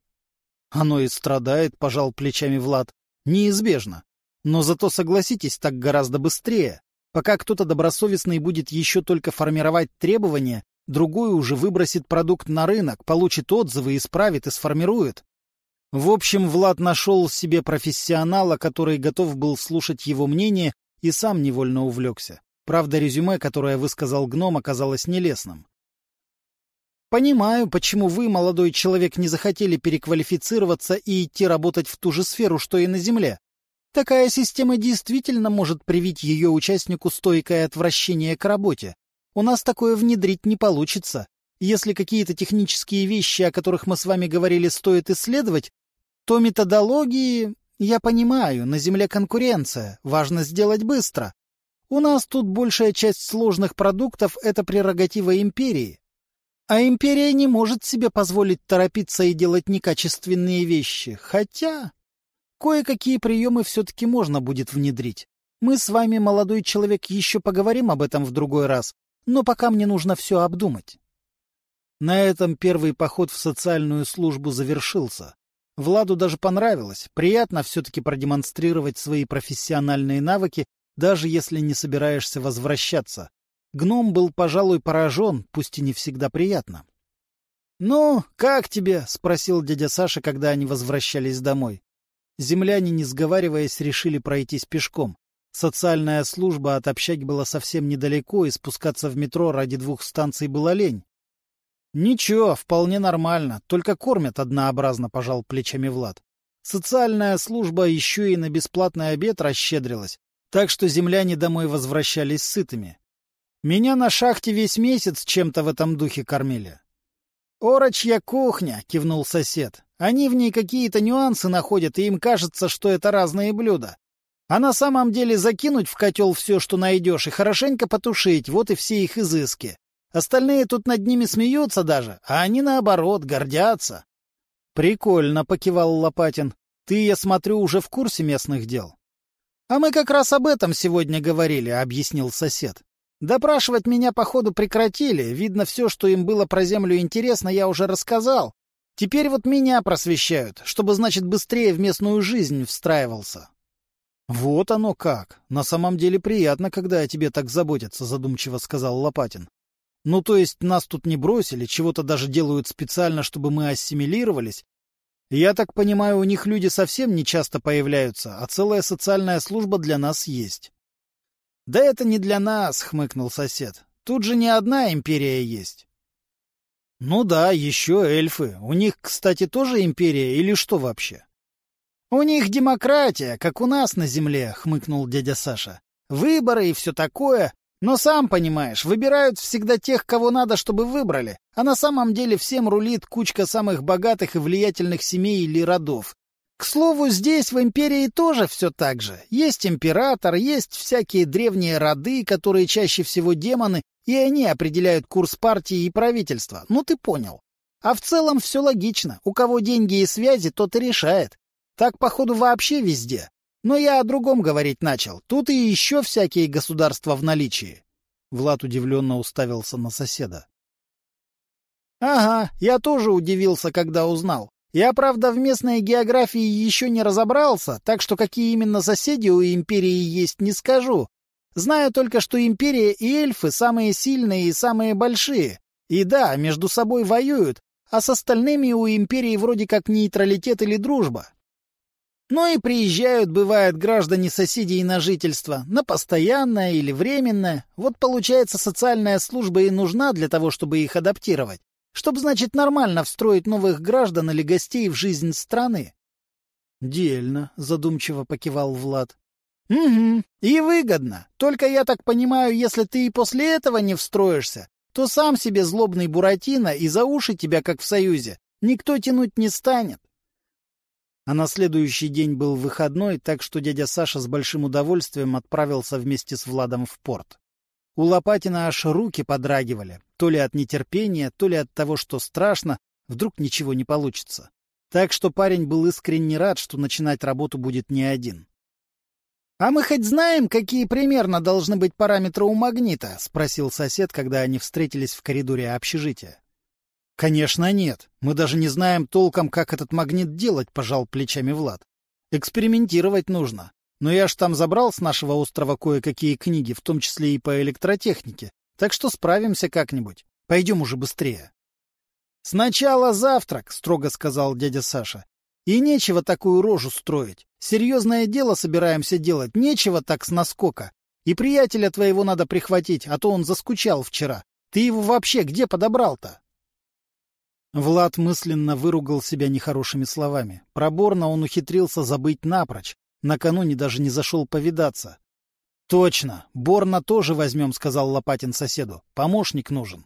Оно и страдает, пожал плечами Влад. Неизбежно. Но зато, согласитесь, так гораздо быстрее. Пока кто-то добросовестный будет еще только формировать требования, другой уже выбросит продукт на рынок, получит отзывы, исправит и сформирует. В общем, Влад нашел себе профессионала, который готов был слушать его мнение и сам невольно увлекся. Правда, резюме, которое высказал гном, оказалось нелестным. Понимаю, почему вы, молодой человек, не захотели переквалифицироваться и идти работать в ту же сферу, что и на Земле. Такая система действительно может привить ее участнику стойкое отвращение к работе. У нас такое внедрить не получится. Если какие-то технические вещи, о которых мы с вами говорили, стоит исследовать, то методологии... Я понимаю, на Земле конкуренция, важно сделать быстро. У нас тут большая часть сложных продуктов — это прерогатива империи. А империя не может себе позволить торопиться и делать некачественные вещи. Хотя кое-какие приемы все-таки можно будет внедрить. Мы с вами, молодой человек, еще поговорим об этом в другой раз, но пока мне нужно все обдумать. На этом первый поход в социальную службу завершился. Владу даже понравилось. Приятно все-таки продемонстрировать свои профессиональные навыки, даже если не собираешься возвращаться. Гном был, пожалуй, поражен, пусть и не всегда приятно. — Ну, как тебе? — спросил дядя Саша, когда они возвращались домой. Земляне, не сговариваясь, решили пройтись пешком. Социальная служба от общаги была совсем недалеко, и спускаться в метро ради двух станций было лень. — Ничего, вполне нормально, только кормят однообразно, — пожал плечами Влад. Социальная служба еще и на бесплатный обед расщедрилась, так что земляне домой возвращались сытыми. Меня на шахте весь месяц чем-то в этом духе кормили. «Орочья кухня», — кивнул сосед. «Они в ней какие-то нюансы находят, и им кажется, что это разные блюда. А на самом деле закинуть в котел все, что найдешь, и хорошенько потушить, вот и все их изыски. Остальные тут над ними смеются даже, а они, наоборот, гордятся». «Прикольно», — покивал Лопатин. «Ты, я смотрю, уже в курсе местных дел». «А мы как раз об этом сегодня говорили», — объяснил сосед. Допрашивать меня, походу, прекратили. Видно, все, что им было про землю интересно, я уже рассказал. Теперь вот меня просвещают, чтобы, значит, быстрее в местную жизнь встраивался. — Вот оно как. На самом деле приятно, когда о тебе так заботятся, — задумчиво сказал Лопатин. — Ну, то есть нас тут не бросили, чего-то даже делают специально, чтобы мы ассимилировались. Я так понимаю, у них люди совсем не часто появляются, а целая социальная служба для нас есть. — Да это не для нас, — хмыкнул сосед. — Тут же не одна империя есть. — Ну да, еще эльфы. У них, кстати, тоже империя или что вообще? — У них демократия, как у нас на земле, — хмыкнул дядя Саша. — Выборы и все такое. Но сам понимаешь, выбирают всегда тех, кого надо, чтобы выбрали. А на самом деле всем рулит кучка самых богатых и влиятельных семей или родов. К слову, здесь, в империи, тоже все так же. Есть император, есть всякие древние роды, которые чаще всего демоны, и они определяют курс партии и правительства. Ну, ты понял. А в целом все логично. У кого деньги и связи, тот и решает. Так, походу, вообще везде. Но я о другом говорить начал. Тут и еще всякие государства в наличии. Влад удивленно уставился на соседа. — Ага, я тоже удивился, когда узнал. Я, правда, в местной географии еще не разобрался, так что какие именно соседи у империи есть, не скажу. Знаю только, что империя и эльфы самые сильные и самые большие. И да, между собой воюют, а с остальными у империи вроде как нейтралитет или дружба. Ну и приезжают, бывают, граждане соседей на жительство, на постоянное или временное. Вот получается, социальная служба и нужна для того, чтобы их адаптировать. Чтоб, значит, нормально встроить новых граждан или гостей в жизнь страны. — Дельно, — задумчиво покивал Влад. — Угу, и выгодно. Только я так понимаю, если ты и после этого не встроишься, то сам себе злобный Буратино и за уши тебя, как в Союзе, никто тянуть не станет. А на следующий день был выходной, так что дядя Саша с большим удовольствием отправился вместе с Владом в порт. У Лопатина аж руки подрагивали, то ли от нетерпения, то ли от того, что страшно, вдруг ничего не получится. Так что парень был искренне рад, что начинать работу будет не один. — А мы хоть знаем, какие примерно должны быть параметры у магнита? — спросил сосед, когда они встретились в коридоре общежития. — Конечно, нет. Мы даже не знаем толком, как этот магнит делать, — пожал плечами Влад. — Экспериментировать нужно. Но я ж там забрал с нашего острова кое-какие книги, в том числе и по электротехнике. Так что справимся как-нибудь. Пойдем уже быстрее. — Сначала завтрак, — строго сказал дядя Саша. — И нечего такую рожу строить. Серьезное дело собираемся делать, нечего так с наскока. И приятеля твоего надо прихватить, а то он заскучал вчера. Ты его вообще где подобрал-то? Влад мысленно выругал себя нехорошими словами. Проборно он ухитрился забыть напрочь. Накануне даже не зашел повидаться. — Точно, Борна тоже возьмем, — сказал Лопатин соседу. — Помощник нужен.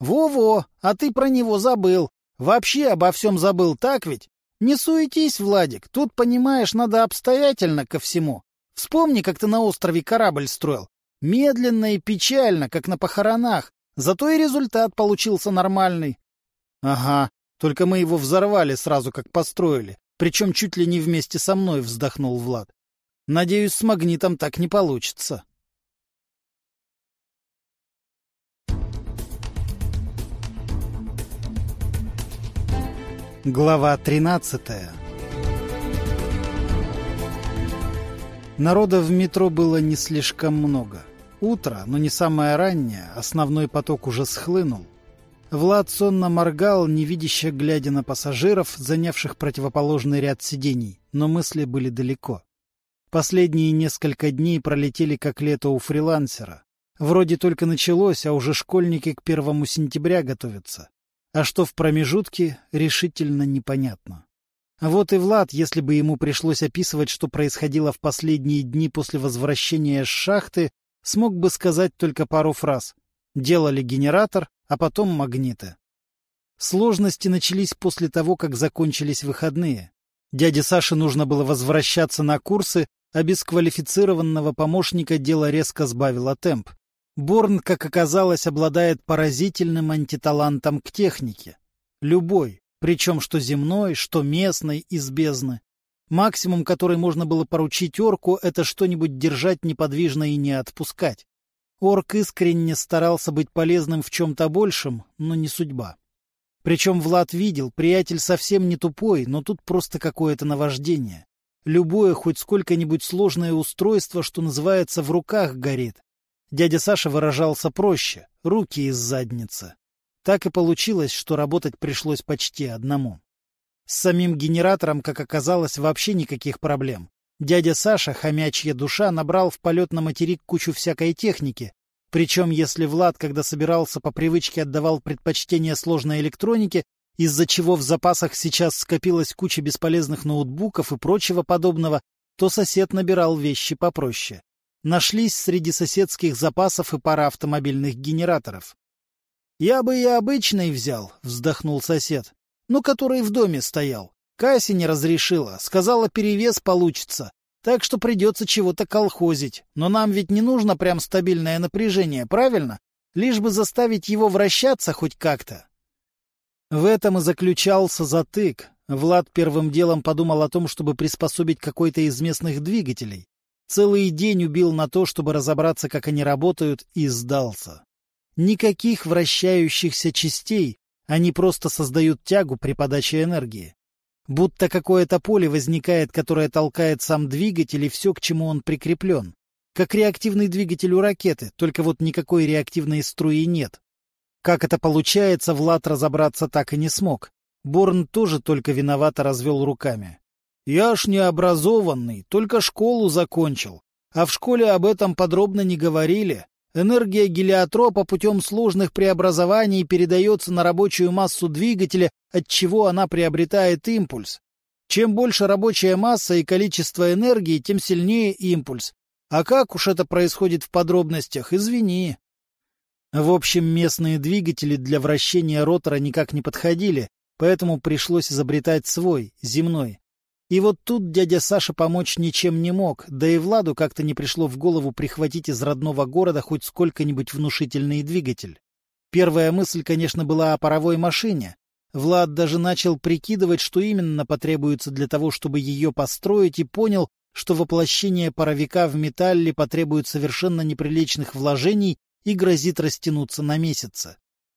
Во — Во-во, а ты про него забыл. Вообще обо всем забыл, так ведь? Не суетись, Владик, тут, понимаешь, надо обстоятельно ко всему. Вспомни, как ты на острове корабль строил. Медленно и печально, как на похоронах. Зато и результат получился нормальный. Ага, только мы его взорвали сразу, как построили. Причем чуть ли не вместе со мной, вздохнул Влад. Надеюсь, с магнитом так не получится. Глава тринадцатая Народа в метро было не слишком много. Утро, но не самое раннее, основной поток уже схлынул. Влад сонно моргал, невидяще глядя на пассажиров, занявших противоположный ряд сидений, но мысли были далеко. Последние несколько дней пролетели как лето у фрилансера. Вроде только началось, а уже школьники к первому сентября готовятся. А что в промежутке, решительно непонятно. Вот и Влад, если бы ему пришлось описывать, что происходило в последние дни после возвращения с шахты, смог бы сказать только пару фраз. Делали генератор, а потом магниты. Сложности начались после того, как закончились выходные. Дяде Саше нужно было возвращаться на курсы, а без квалифицированного помощника дело резко сбавило темп. Борн, как оказалось, обладает поразительным антиталантом к технике. Любой, причем что земной, что местной, из бездны. Максимум, который можно было поручить орку, это что-нибудь держать неподвижно и не отпускать. Орк искренне старался быть полезным в чем-то большем, но не судьба. Причем Влад видел, приятель совсем не тупой, но тут просто какое-то наваждение. Любое, хоть сколько-нибудь сложное устройство, что называется, в руках горит. Дядя Саша выражался проще — руки из задницы. Так и получилось, что работать пришлось почти одному. С самим генератором, как оказалось, вообще никаких проблем. Дядя Саша, хомячья душа, набрал в полет на материк кучу всякой техники. Причем, если Влад, когда собирался, по привычке отдавал предпочтение сложной электронике, из-за чего в запасах сейчас скопилась куча бесполезных ноутбуков и прочего подобного, то сосед набирал вещи попроще. Нашлись среди соседских запасов и пара автомобильных генераторов. — Я бы и обычный взял, — вздохнул сосед, — ну, который в доме стоял. Касси не разрешила, сказала, перевес получится, так что придется чего-то колхозить. Но нам ведь не нужно прям стабильное напряжение, правильно? Лишь бы заставить его вращаться хоть как-то. В этом и заключался затык. Влад первым делом подумал о том, чтобы приспособить какой-то из местных двигателей. Целый день убил на то, чтобы разобраться, как они работают, и сдался. Никаких вращающихся частей, они просто создают тягу при подаче энергии. Будто какое-то поле возникает, которое толкает сам двигатель и все, к чему он прикреплен. Как реактивный двигатель у ракеты, только вот никакой реактивной струи нет. Как это получается, Влад разобраться так и не смог. Борн тоже только виновато развел руками. «Я ж не образованный, только школу закончил. А в школе об этом подробно не говорили. Энергия гелиотропа путем сложных преобразований передается на рабочую массу двигателя, от чего она приобретает импульс. Чем больше рабочая масса и количество энергии, тем сильнее импульс. А как уж это происходит в подробностях, извини. В общем, местные двигатели для вращения ротора никак не подходили, поэтому пришлось изобретать свой, земной. И вот тут дядя Саша помочь ничем не мог, да и Владу как-то не пришло в голову прихватить из родного города хоть сколько-нибудь внушительный двигатель. Первая мысль, конечно, была о паровой машине. Влад даже начал прикидывать, что именно потребуется для того, чтобы ее построить, и понял, что воплощение паровика в металле потребует совершенно неприличных вложений и грозит растянуться на месяцы.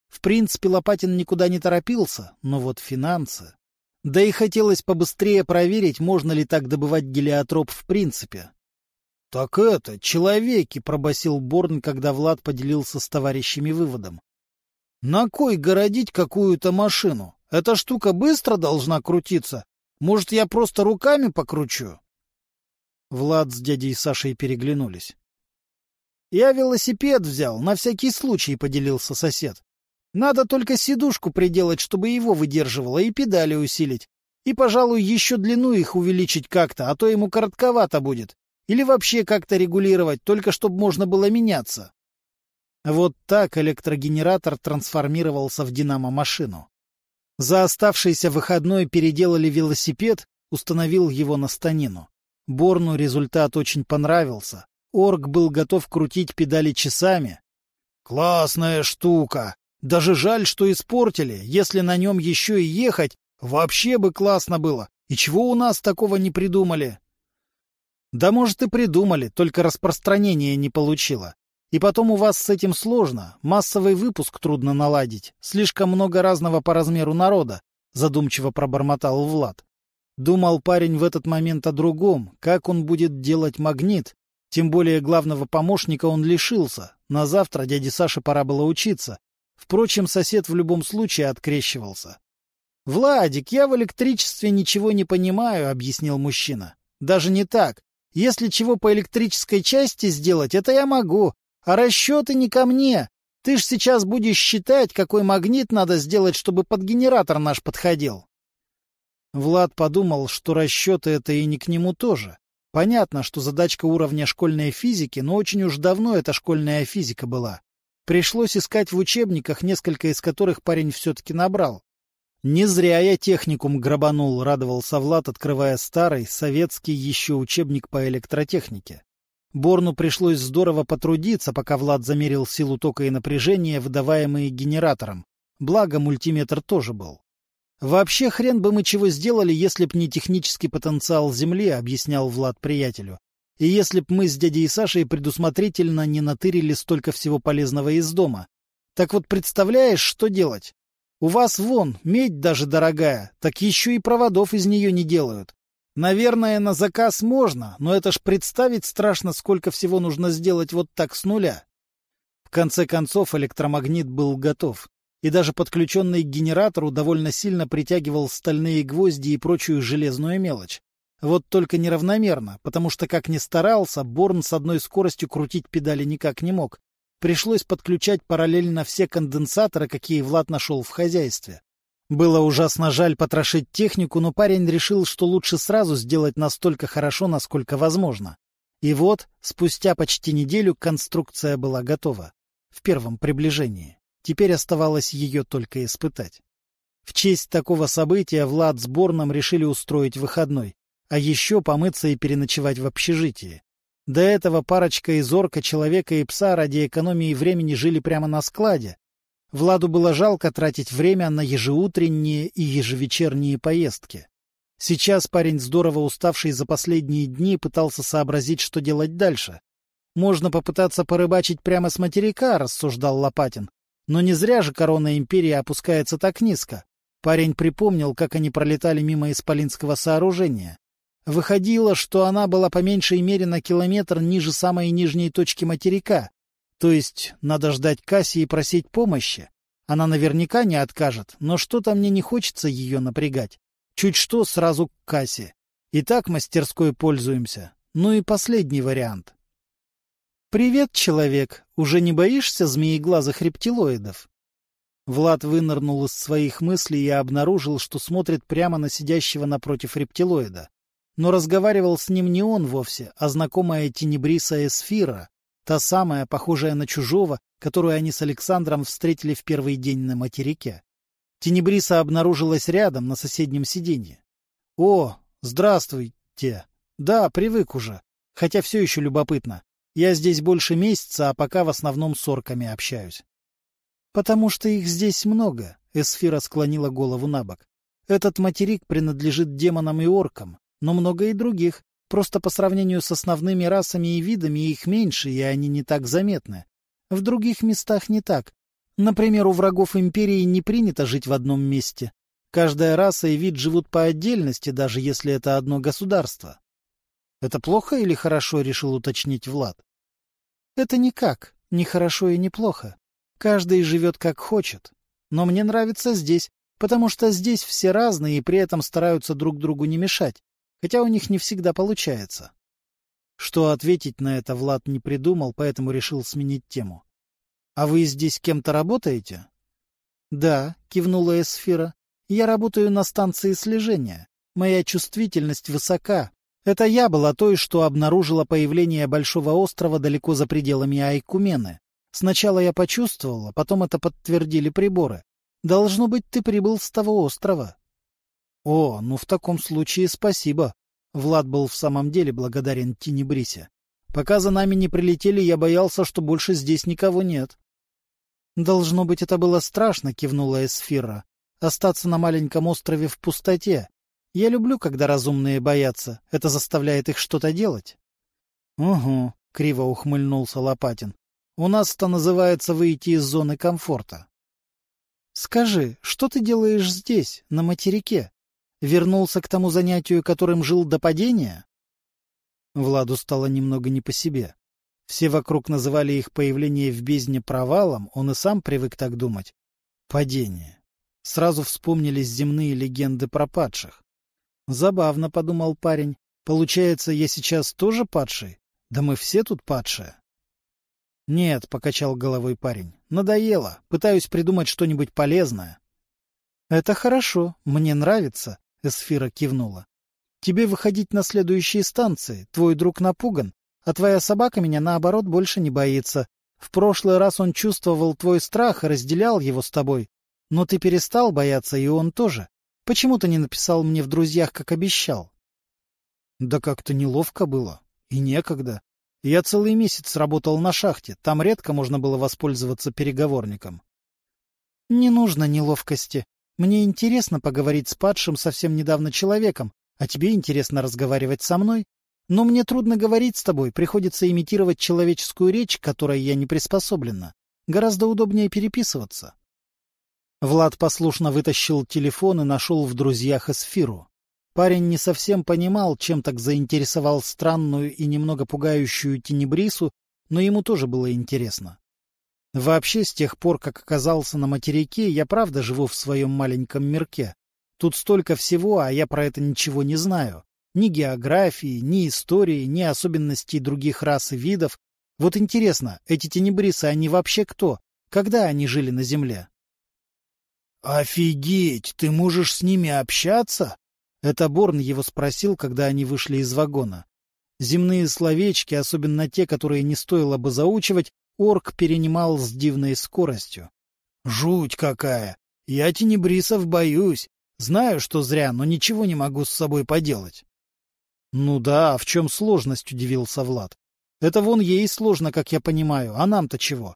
В принципе, Лопатин никуда не торопился, но вот финансы... Да и хотелось побыстрее проверить, можно ли так добывать гелиотроп в принципе. — Так это, человеки, — пробасил Борн, когда Влад поделился с товарищами выводом. — На кой городить какую-то машину? Эта штука быстро должна крутиться. Может, я просто руками покручу? Влад с дядей Сашей переглянулись. — Я велосипед взял, на всякий случай, — поделился сосед. Надо только сидушку приделать, чтобы его выдерживало, и педали усилить. И, пожалуй, еще длину их увеличить как-то, а то ему коротковато будет. Или вообще как-то регулировать, только чтобы можно было меняться. Вот так электрогенератор трансформировался в динамо-машину. За оставшийся выходной переделали велосипед, установил его на станину. Борну результат очень понравился. Орг был готов крутить педали часами. «Классная штука!» Даже жаль, что испортили. Если на нем еще и ехать, вообще бы классно было. И чего у нас такого не придумали? Да, может, и придумали, только распространение не получило. И потом у вас с этим сложно. Массовый выпуск трудно наладить. Слишком много разного по размеру народа, задумчиво пробормотал Влад. Думал парень в этот момент о другом, как он будет делать магнит. Тем более главного помощника он лишился. На завтра дяде Саше пора было учиться. Впрочем, сосед в любом случае открещивался. — Владик, я в электричестве ничего не понимаю, — объяснил мужчина. — Даже не так. Если чего по электрической части сделать, это я могу. А расчеты не ко мне. Ты ж сейчас будешь считать, какой магнит надо сделать, чтобы под генератор наш подходил. Влад подумал, что расчеты это и не к нему тоже. Понятно, что задачка уровня школьной физики, но очень уж давно эта школьная физика была. Пришлось искать в учебниках, несколько из которых парень все-таки набрал. Не зря я техникум грабанул, радовался Влад, открывая старый, советский еще учебник по электротехнике. Борну пришлось здорово потрудиться, пока Влад замерил силу тока и напряжения, выдаваемые генератором. Благо, мультиметр тоже был. «Вообще хрен бы мы чего сделали, если б не технический потенциал Земли», — объяснял Влад приятелю. И если б мы с дядей Сашей предусмотрительно не натырили столько всего полезного из дома. Так вот представляешь, что делать? У вас вон, медь даже дорогая, так еще и проводов из нее не делают. Наверное, на заказ можно, но это ж представить страшно, сколько всего нужно сделать вот так с нуля. В конце концов электромагнит был готов, и даже подключенный к генератору довольно сильно притягивал стальные гвозди и прочую железную мелочь. Вот только неравномерно, потому что, как ни старался, Борн с одной скоростью крутить педали никак не мог. Пришлось подключать параллельно все конденсаторы, какие Влад нашел в хозяйстве. Было ужасно жаль потрошить технику, но парень решил, что лучше сразу сделать настолько хорошо, насколько возможно. И вот, спустя почти неделю конструкция была готова. В первом приближении. Теперь оставалось ее только испытать. В честь такого события Влад с Борном решили устроить выходной а еще помыться и переночевать в общежитии. До этого парочка из орка, человека и пса ради экономии времени жили прямо на складе. Владу было жалко тратить время на ежеутренние и ежевечерние поездки. Сейчас парень, здорово уставший за последние дни, пытался сообразить, что делать дальше. «Можно попытаться порыбачить прямо с материка», — рассуждал Лопатин. «Но не зря же корона империи опускается так низко. Парень припомнил, как они пролетали мимо исполинского сооружения. Выходило, что она была по меньшей мере на километр ниже самой нижней точки материка. То есть надо ждать Касси и просить помощи. Она наверняка не откажет, но что-то мне не хочется ее напрягать. Чуть что, сразу к Кассе. И так мастерской пользуемся. Ну и последний вариант. «Привет, человек! Уже не боишься змееглазых рептилоидов?» Влад вынырнул из своих мыслей и обнаружил, что смотрит прямо на сидящего напротив рептилоида. Но разговаривал с ним не он вовсе, а знакомая тенебриса Эсфира, та самая, похожая на чужого, которую они с Александром встретили в первый день на материке. Тенебриса обнаружилась рядом, на соседнем сиденье. — О, здравствуйте! Да, привык уже, хотя все еще любопытно. Я здесь больше месяца, а пока в основном с орками общаюсь. — Потому что их здесь много, — Эсфира склонила голову на бок. Этот материк принадлежит демонам и оркам, но много и других. Просто по сравнению с основными расами и видами их меньше, и они не так заметны. В других местах не так. Например, у врагов империи не принято жить в одном месте. Каждая раса и вид живут по отдельности, даже если это одно государство. Это плохо или хорошо, решил уточнить Влад. Это никак, не хорошо и не плохо. Каждый живет как хочет. Но мне нравится здесь, потому что здесь все разные и при этом стараются друг другу не мешать, хотя у них не всегда получается. Что ответить на это Влад не придумал, поэтому решил сменить тему. — А вы здесь кем-то работаете? — Да, — кивнула Эсфира. — Я работаю на станции слежения. Моя чувствительность высока, это я была той, что обнаружила появление большого острова далеко за пределами Айкумены. Сначала я почувствовала, потом это подтвердили приборы. Должно быть, ты прибыл с того острова. О, ну в таком случае спасибо. Влад был в самом деле благодарен Тинебрисе. Пока за нами не прилетели, я боялся, что больше здесь никого нет. Должно быть, это было страшно, кивнула Эсфира. Остаться на маленьком острове в пустоте. Я люблю, когда разумные боятся. Это заставляет их что-то делать. — Угу, — криво ухмыльнулся Лопатин. — У нас-то называется выйти из зоны комфорта. — Скажи, что ты делаешь здесь, на материке? Вернулся к тому занятию, которым жил до падения? Владу стало немного не по себе. Все вокруг называли их появление в бездне провалом, он и сам привык так думать. Падение. Сразу вспомнились земные легенды про падших. Забавно, — подумал парень. Получается, я сейчас тоже падший? Да мы все тут падшие. Нет, — покачал головой парень. Надоело. Пытаюсь придумать что-нибудь полезное. Это хорошо. Мне нравится, — Эсфира кивнула. Тебе выходить на следующие станции. Твой друг напуган, а твоя собака меня, наоборот, больше не боится. В прошлый раз он чувствовал твой страх и разделял его с тобой. Но ты перестал бояться, и он тоже. Почему ты не написал мне в друзьях, как обещал? Да как-то неловко было. И некогда. Я целый месяц работал на шахте. Там редко можно было воспользоваться переговорником. Не нужно неловкости. Мне интересно поговорить с падшим совсем недавно человеком, а тебе интересно разговаривать со мной. Но мне трудно говорить с тобой, приходится имитировать человеческую речь, которой я не приспособлена. Гораздо удобнее переписываться. Влад послушно вытащил телефон и нашел в друзьях эсфиру. Парень не совсем понимал, чем так заинтересовал странную и немного пугающую тенебрису, но ему тоже было интересно. Вообще, с тех пор, как оказался на материке, я правда живу в своем маленьком мирке. Тут столько всего, а я про это ничего не знаю. Ни географии, ни истории, ни особенностей других рас и видов. Вот интересно, эти тенебрисы, они вообще кто? Когда они жили на Земле? «Офигеть! Ты можешь с ними общаться?» Это Борн его спросил, когда они вышли из вагона. Земные словечки, особенно те, которые не стоило бы заучивать, орк перенимал с дивной скоростью. «Жуть какая! Я тенебрисов боюсь. Знаю, что зря, но ничего не могу с собой поделать». «Ну да, а в чем сложность?» — удивился Влад. «Это вон ей сложно, как я понимаю, а нам-то чего?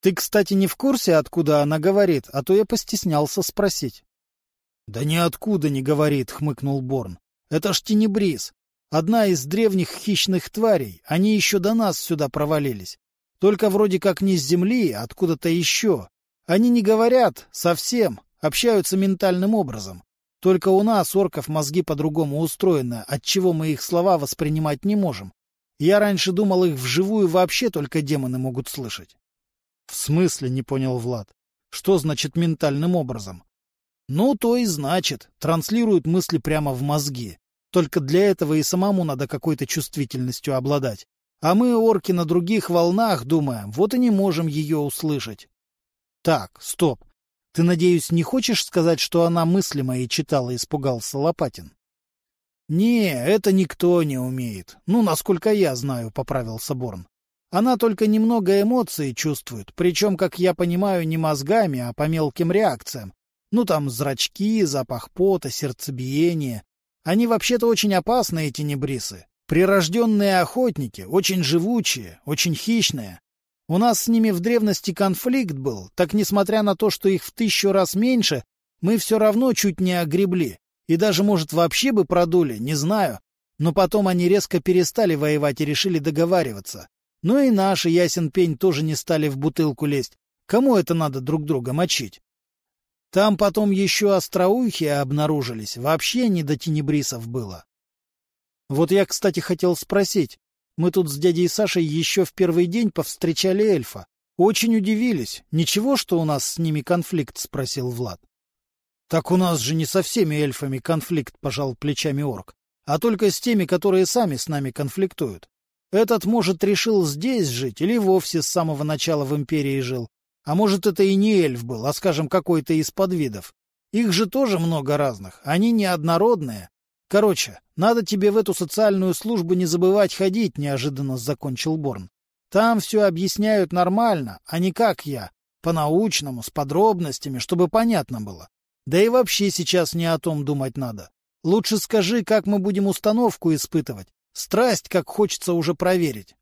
Ты, кстати, не в курсе, откуда она говорит, а то я постеснялся спросить. — Да ниоткуда не говорит, — хмыкнул Борн. — Это ж тенебриз. Одна из древних хищных тварей. Они еще до нас сюда провалились. Только вроде как не с земли, а откуда-то еще. Они не говорят совсем, общаются ментальным образом. Только у нас, орков, мозги по-другому устроены, отчего мы их слова воспринимать не можем. Я раньше думал, их вживую вообще только демоны могут слышать. — В смысле, не понял Влад. Что значит ментальным образом? Ну, то и значит. Транслируют мысли прямо в мозги. Только для этого и самому надо какой-то чувствительностью обладать. А мы, орки, на других волнах думаем, вот и не можем ее услышать. Так, стоп. Ты, надеюсь, не хочешь сказать, что она мысли мои читала, испугался Лопатин? Не, это никто не умеет. Ну, насколько я знаю, поправился Борн. Она только немного эмоций чувствует, причем, как я понимаю, не мозгами, а по мелким реакциям. Ну, там зрачки, запах пота, сердцебиение. Они вообще-то очень опасны, эти небрисы. Прирожденные охотники, очень живучие, очень хищные. У нас с ними в древности конфликт был, так несмотря на то, что их в тысячу раз меньше, мы все равно чуть не огребли. И даже, может, вообще бы продули, не знаю. Но потом они резко перестали воевать и решили договариваться. Ну и наши, ясен пень, тоже не стали в бутылку лезть. Кому это надо друг друга мочить? Там потом еще остроухи обнаружились. Вообще не до тенебрисов было. Вот я, кстати, хотел спросить. Мы тут с дядей Сашей еще в первый день повстречали эльфа. Очень удивились. Ничего, что у нас с ними конфликт, спросил Влад. Так у нас же не со всеми эльфами конфликт, пожал плечами орк, а только с теми, которые сами с нами конфликтуют. Этот, может, решил здесь жить или вовсе с самого начала в империи жил. А может, это и не эльф был, а, скажем, какой-то из подвидов. Их же тоже много разных, они неоднородные. Короче, надо тебе в эту социальную службу не забывать ходить, неожиданно закончил Борн. Там все объясняют нормально, а не как я. По-научному, с подробностями, чтобы понятно было. Да и вообще сейчас не о том думать надо. Лучше скажи, как мы будем установку испытывать. Страсть, как хочется уже проверить.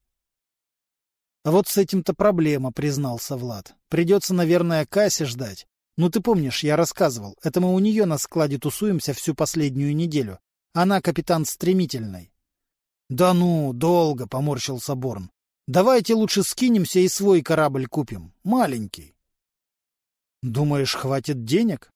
А вот с этим-то проблема, признался Влад. Придется, наверное, Кассе ждать. Ну, ты помнишь, я рассказывал, это мы у нее на складе тусуемся всю последнюю неделю. Она капитан стремительной. — Да ну, долго, — поморщился Борн. — Давайте лучше скинемся и свой корабль купим. Маленький. — Думаешь, хватит денег?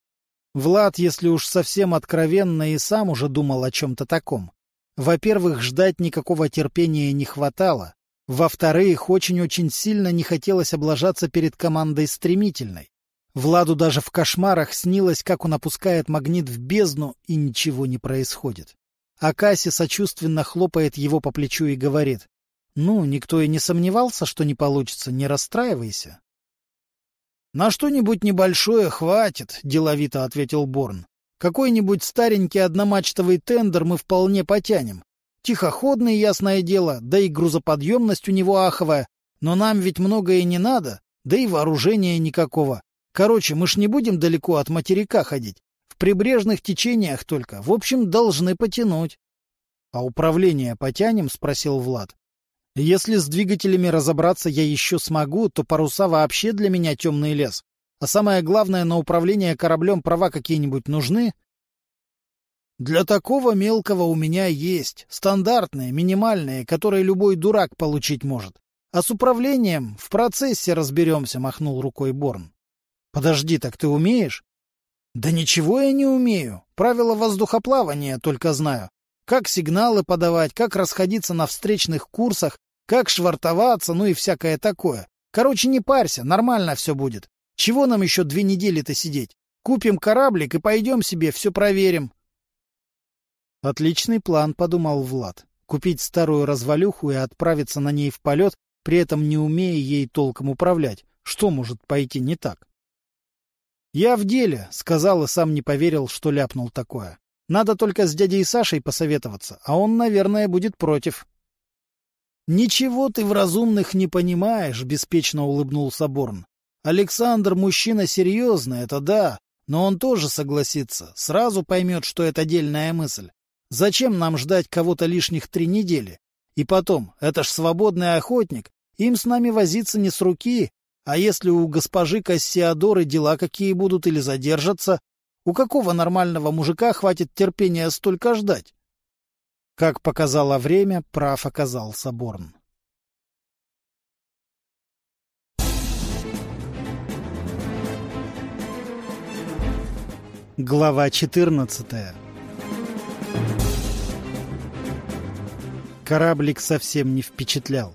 Влад, если уж совсем откровенно, и сам уже думал о чем-то таком. Во-первых, ждать никакого терпения не хватало. Во-вторых, очень-очень сильно не хотелось облажаться перед командой стремительной. Владу даже в кошмарах снилось, как он опускает магнит в бездну, и ничего не происходит. А Касси сочувственно хлопает его по плечу и говорит, «Ну, никто и не сомневался, что не получится, не расстраивайся». «На что-нибудь небольшое хватит», — деловито ответил Борн. «Какой-нибудь старенький одномачтовый тендер мы вполне потянем. Тихоходный, ясное дело, да и грузоподъемность у него аховая. Но нам ведь многое не надо, да и вооружения никакого. Короче, мы ж не будем далеко от материка ходить. В прибрежных течениях только. В общем, должны потянуть. — А управление потянем? — спросил Влад. — Если с двигателями разобраться я еще смогу, то паруса вообще для меня темный лес. А самое главное, на управление кораблем права какие-нибудь нужны? — Для такого мелкого у меня есть. Стандартные, минимальные, которые любой дурак получить может. А с управлением в процессе разберемся, — махнул рукой Борн. Подожди, так ты умеешь? Да ничего я не умею. Правила воздухоплавания только знаю. Как сигналы подавать, как расходиться на встречных курсах, как швартоваться, ну и всякое такое. Короче, не парься, нормально все будет. Чего нам еще две недели-то сидеть? Купим кораблик и пойдем себе, все проверим. Отличный план, подумал Влад. Купить старую развалюху и отправиться на ней в полет, при этом не умея ей толком управлять. Что может пойти не так? «Я в деле», — сказал и сам не поверил, что ляпнул такое. «Надо только с дядей Сашей посоветоваться, а он, наверное, будет против». «Ничего ты в разумных не понимаешь», — беспечно улыбнулся Борн. «Александр мужчина серьезный, это да, но он тоже согласится, сразу поймет, что это дельная мысль. Зачем нам ждать кого-то лишних три недели? И потом, это ж свободный охотник, им с нами возиться не с руки, а если у госпожи Кассиадоры дела какие будут или задержатся, у какого нормального мужика хватит терпения столько ждать? Как показало время, прав оказался Борн. Глава 14 Кораблик совсем не впечатлял.